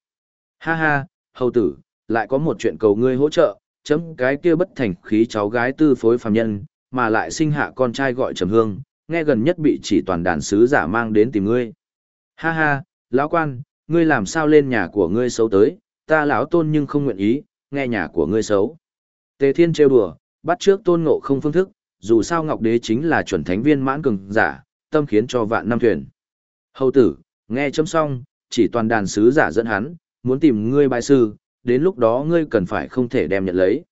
Ha ha, hầu tử, lại có một chuyện cầu ngươi hỗ trợ, chấm cái kia bất thành khí cháu gái tư phối phàm nhân, mà lại sinh hạ con trai gọi trầm hương, nghe gần nhất bị chỉ toàn đàn sứ giả mang đến tìm ngươi. Ha ha, lão quan, ngươi làm sao lên nhà của ngươi xấu tới, ta lão tôn nhưng không nguyện ý, nghe nhà của ngươi xấu. Tề thiên trêu đùa, bắt trước tôn ngộ không phương thức, dù sao ngọc đế chính là chuẩn thánh viên mãn cường giả, tâm khiến cho vạn năm thuyền. Hầu tử, nghe chấm xong, chỉ toàn đàn sứ giả dẫn hắn, muốn tìm ngươi bại sư, đến lúc đó ngươi cần phải không thể đem nhận lấy.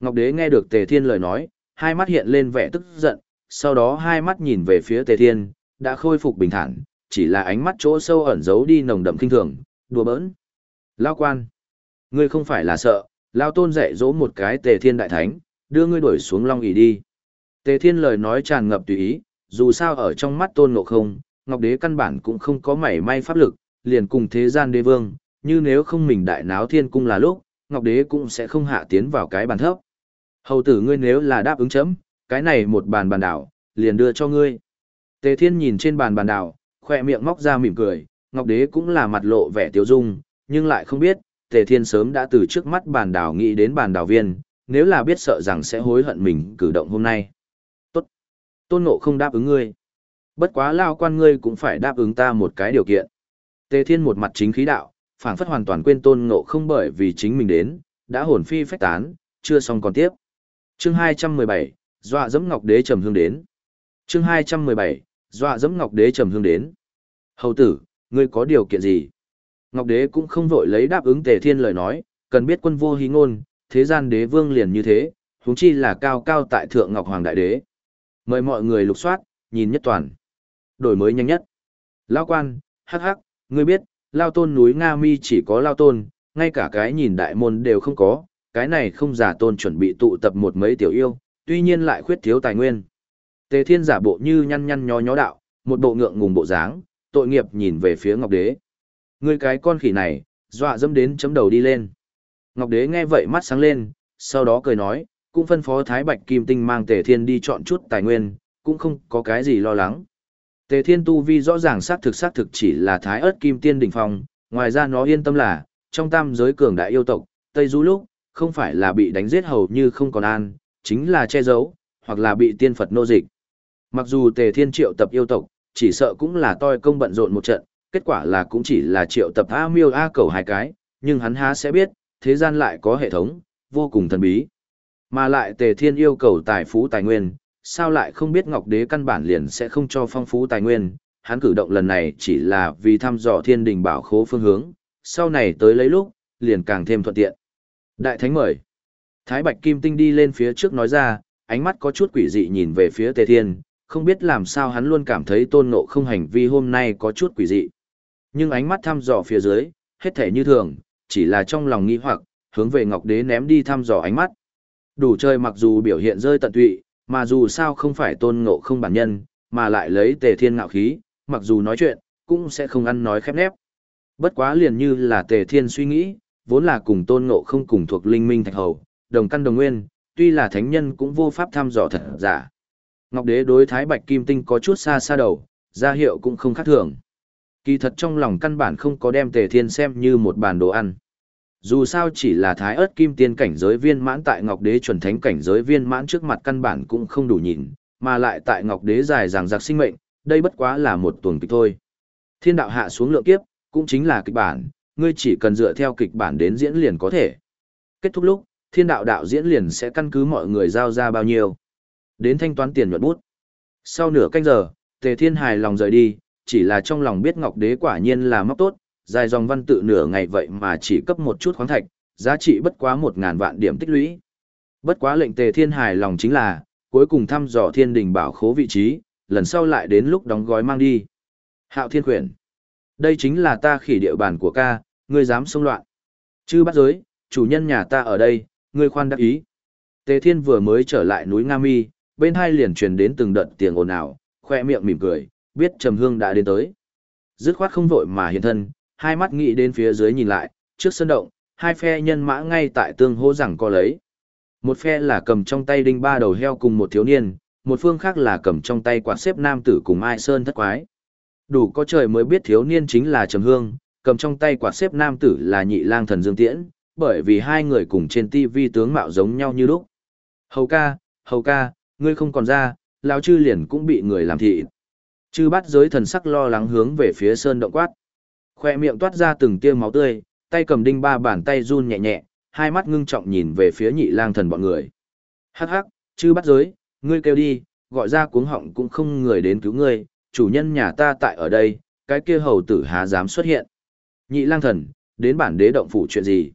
Ngọc đế nghe được tề thiên lời nói, hai mắt hiện lên vẻ tức giận, sau đó hai mắt nhìn về phía tề thiên, đã khôi phục bình thản, chỉ là ánh mắt chỗ sâu ẩn giấu đi nồng đậm kinh thường, đùa bỡn. Lao quan, ngươi không phải là sợ, Lao tôn dạy dỗ một cái tề thiên đại thánh, đưa ngươi đuổi xuống long ỉ đi. Tề thiên lời nói tràn ngập tùy ý, dù sao ở trong mắt tôn ngộ không, Ngọc Đế căn bản cũng không có mảy may pháp lực, liền cùng thế gian đế vương, như nếu không mình đại náo thiên cung là lúc, Ngọc Đế cũng sẽ không hạ tiến vào cái bàn thấp. Hầu tử ngươi nếu là đáp ứng chấm, cái này một bàn bàn đảo, liền đưa cho ngươi. Tề Thiên nhìn trên bàn bàn đảo, khỏe miệng móc ra mỉm cười, Ngọc Đế cũng là mặt lộ vẻ tiêu dung, nhưng lại không biết, Tề Thiên sớm đã từ trước mắt bàn đảo nghĩ đến bàn đảo viên, nếu là biết sợ rằng sẽ hối hận mình cử động hôm nay. Tôn Ngộ không đáp ứng ngươi. Bất quá lao quan ngươi cũng phải đáp ứng ta một cái điều kiện. Tề Thiên một mặt chính khí đạo, phảng phất hoàn toàn quên Tôn Ngộ không bởi vì chính mình đến, đã hồn phi phách tán, chưa xong còn tiếp. Chương 217, dọa dẫm Ngọc Đế trầm hương đến. Chương 217, dọa dẫm Ngọc Đế trầm hương đến. Hầu tử, ngươi có điều kiện gì? Ngọc đế cũng không vội lấy đáp ứng tề thiên lời nói, cần biết quân vô hí ngôn, thế gian đế vương liền như thế, huống chi là cao cao tại thượng Ngọc Hoàng Đại Đế. Mời mọi người lục soát, nhìn nhất toàn. Đổi mới nhanh nhất. Lao quan, hắc hắc, ngươi biết, Lao tôn núi Nga Mi chỉ có Lao tôn, ngay cả cái nhìn đại môn đều không có, cái này không giả tôn chuẩn bị tụ tập một mấy tiểu yêu, tuy nhiên lại khuyết thiếu tài nguyên. Tề thiên giả bộ như nhăn nhăn nhó nhó đạo, một bộ ngượng ngùng bộ dáng, tội nghiệp nhìn về phía Ngọc Đế. Ngươi cái con khỉ này, dọa dẫm đến chấm đầu đi lên. Ngọc Đế nghe vậy mắt sáng lên, sau đó cười nói, cũng phân phó Thái Bạch Kim Tinh mang Tề Thiên đi chọn chút tài nguyên, cũng không có cái gì lo lắng. Tề Thiên tu vi rõ ràng xác thực xác thực chỉ là Thái Ức Kim Tiên đỉnh phong, ngoài ra nó yên tâm là, trong tam giới cường đại yêu tộc, Tây Du lúc, không phải là bị đánh giết hầu như không còn an, chính là che giấu, hoặc là bị tiên Phật nô dịch. Mặc dù Tề Thiên triệu tập yêu tộc, chỉ sợ cũng là toi công bận rộn một trận, kết quả là cũng chỉ là triệu tập A miêu A cầu hai cái, nhưng hắn há sẽ biết, thế gian lại có hệ thống, vô cùng thần bí. Mà lại Tề Thiên yêu cầu tài phú tài nguyên, sao lại không biết Ngọc Đế căn bản liền sẽ không cho phong phú tài nguyên, hắn cử động lần này chỉ là vì thăm dò thiên đình bảo khố phương hướng, sau này tới lấy lúc, liền càng thêm thuận tiện. Đại Thánh mời. Thái Bạch Kim Tinh đi lên phía trước nói ra, ánh mắt có chút quỷ dị nhìn về phía Tề Thiên, không biết làm sao hắn luôn cảm thấy tôn ngộ không hành vi hôm nay có chút quỷ dị. Nhưng ánh mắt thăm dò phía dưới, hết thể như thường, chỉ là trong lòng nghi hoặc, hướng về Ngọc Đế ném đi thăm dò ánh mắt. Đủ chơi mặc dù biểu hiện rơi tận tụy, mà dù sao không phải tôn ngộ không bản nhân, mà lại lấy tề thiên ngạo khí, mặc dù nói chuyện, cũng sẽ không ăn nói khép nép. Bất quá liền như là tề thiên suy nghĩ, vốn là cùng tôn ngộ không cùng thuộc linh minh thạch hầu, đồng căn đồng nguyên, tuy là thánh nhân cũng vô pháp thăm dò thật giả. Ngọc đế đối thái bạch kim tinh có chút xa xa đầu, ra hiệu cũng không khác thường. Kỳ thật trong lòng căn bản không có đem tề thiên xem như một bàn đồ ăn. Dù sao chỉ là thái ớt kim tiên cảnh giới viên mãn tại Ngọc Đế chuẩn thánh cảnh giới viên mãn trước mặt căn bản cũng không đủ nhìn, mà lại tại Ngọc Đế dài ràng giặc sinh mệnh, đây bất quá là một tuần kịch thôi. Thiên đạo hạ xuống lượng kiếp, cũng chính là kịch bản, ngươi chỉ cần dựa theo kịch bản đến diễn liền có thể. Kết thúc lúc, thiên đạo đạo diễn liền sẽ căn cứ mọi người giao ra bao nhiêu. Đến thanh toán tiền nhuận bút. Sau nửa canh giờ, Tề Thiên hài lòng rời đi, chỉ là trong lòng biết Ngọc Đế quả nhiên là móc tốt, dài dòng văn tự nửa ngày vậy mà chỉ cấp một chút khoáng thạch, giá trị bất quá một ngàn vạn điểm tích lũy. Bất quá lệnh tề thiên hài lòng chính là, cuối cùng thăm dò thiên đình bảo khố vị trí, lần sau lại đến lúc đóng gói mang đi. Hạo thiên quyển. Đây chính là ta khỉ địa bàn của ca, ngươi dám xông loạn. Chư bắt giới, chủ nhân nhà ta ở đây, ngươi khoan đắc ý. Tề thiên vừa mới trở lại núi Nga Mi, bên hai liền truyền đến từng đợt tiếng ồn ào, khoe miệng mỉm cười, biết trầm hương đã đến tới. Dứt khoát không vội mà hiện thân, hai mắt nghĩ đến phía dưới nhìn lại, trước sân động, hai phe nhân mã ngay tại tương hô rằng co lấy. Một phe là cầm trong tay đinh ba đầu heo cùng một thiếu niên, một phương khác là cầm trong tay quạt xếp nam tử cùng Ai Sơn thất quái. Đủ có trời mới biết thiếu niên chính là Trầm Hương, cầm trong tay quạt xếp nam tử là nhị lang thần Dương Tiễn, bởi vì hai người cùng trên tivi tướng mạo giống nhau như lúc. Hầu ca, hầu ca, ngươi không còn ra, lão chư liền cũng bị người làm thị. Chư bắt giới thần sắc lo lắng hướng về phía sơn động quát. Khoe miệng toát ra từng tia máu tươi, tay cầm đinh ba bàn tay run nhẹ nhẹ, hai mắt ngưng trọng nhìn về phía nhị lang thần bọn người. Hắc hắc, chư bắt giới, ngươi kêu đi, gọi ra cuống họng cũng không người đến cứu ngươi, chủ nhân nhà ta tại ở đây, cái kia hầu tử há dám xuất hiện. Nhị lang thần, đến bản đế động phủ chuyện gì?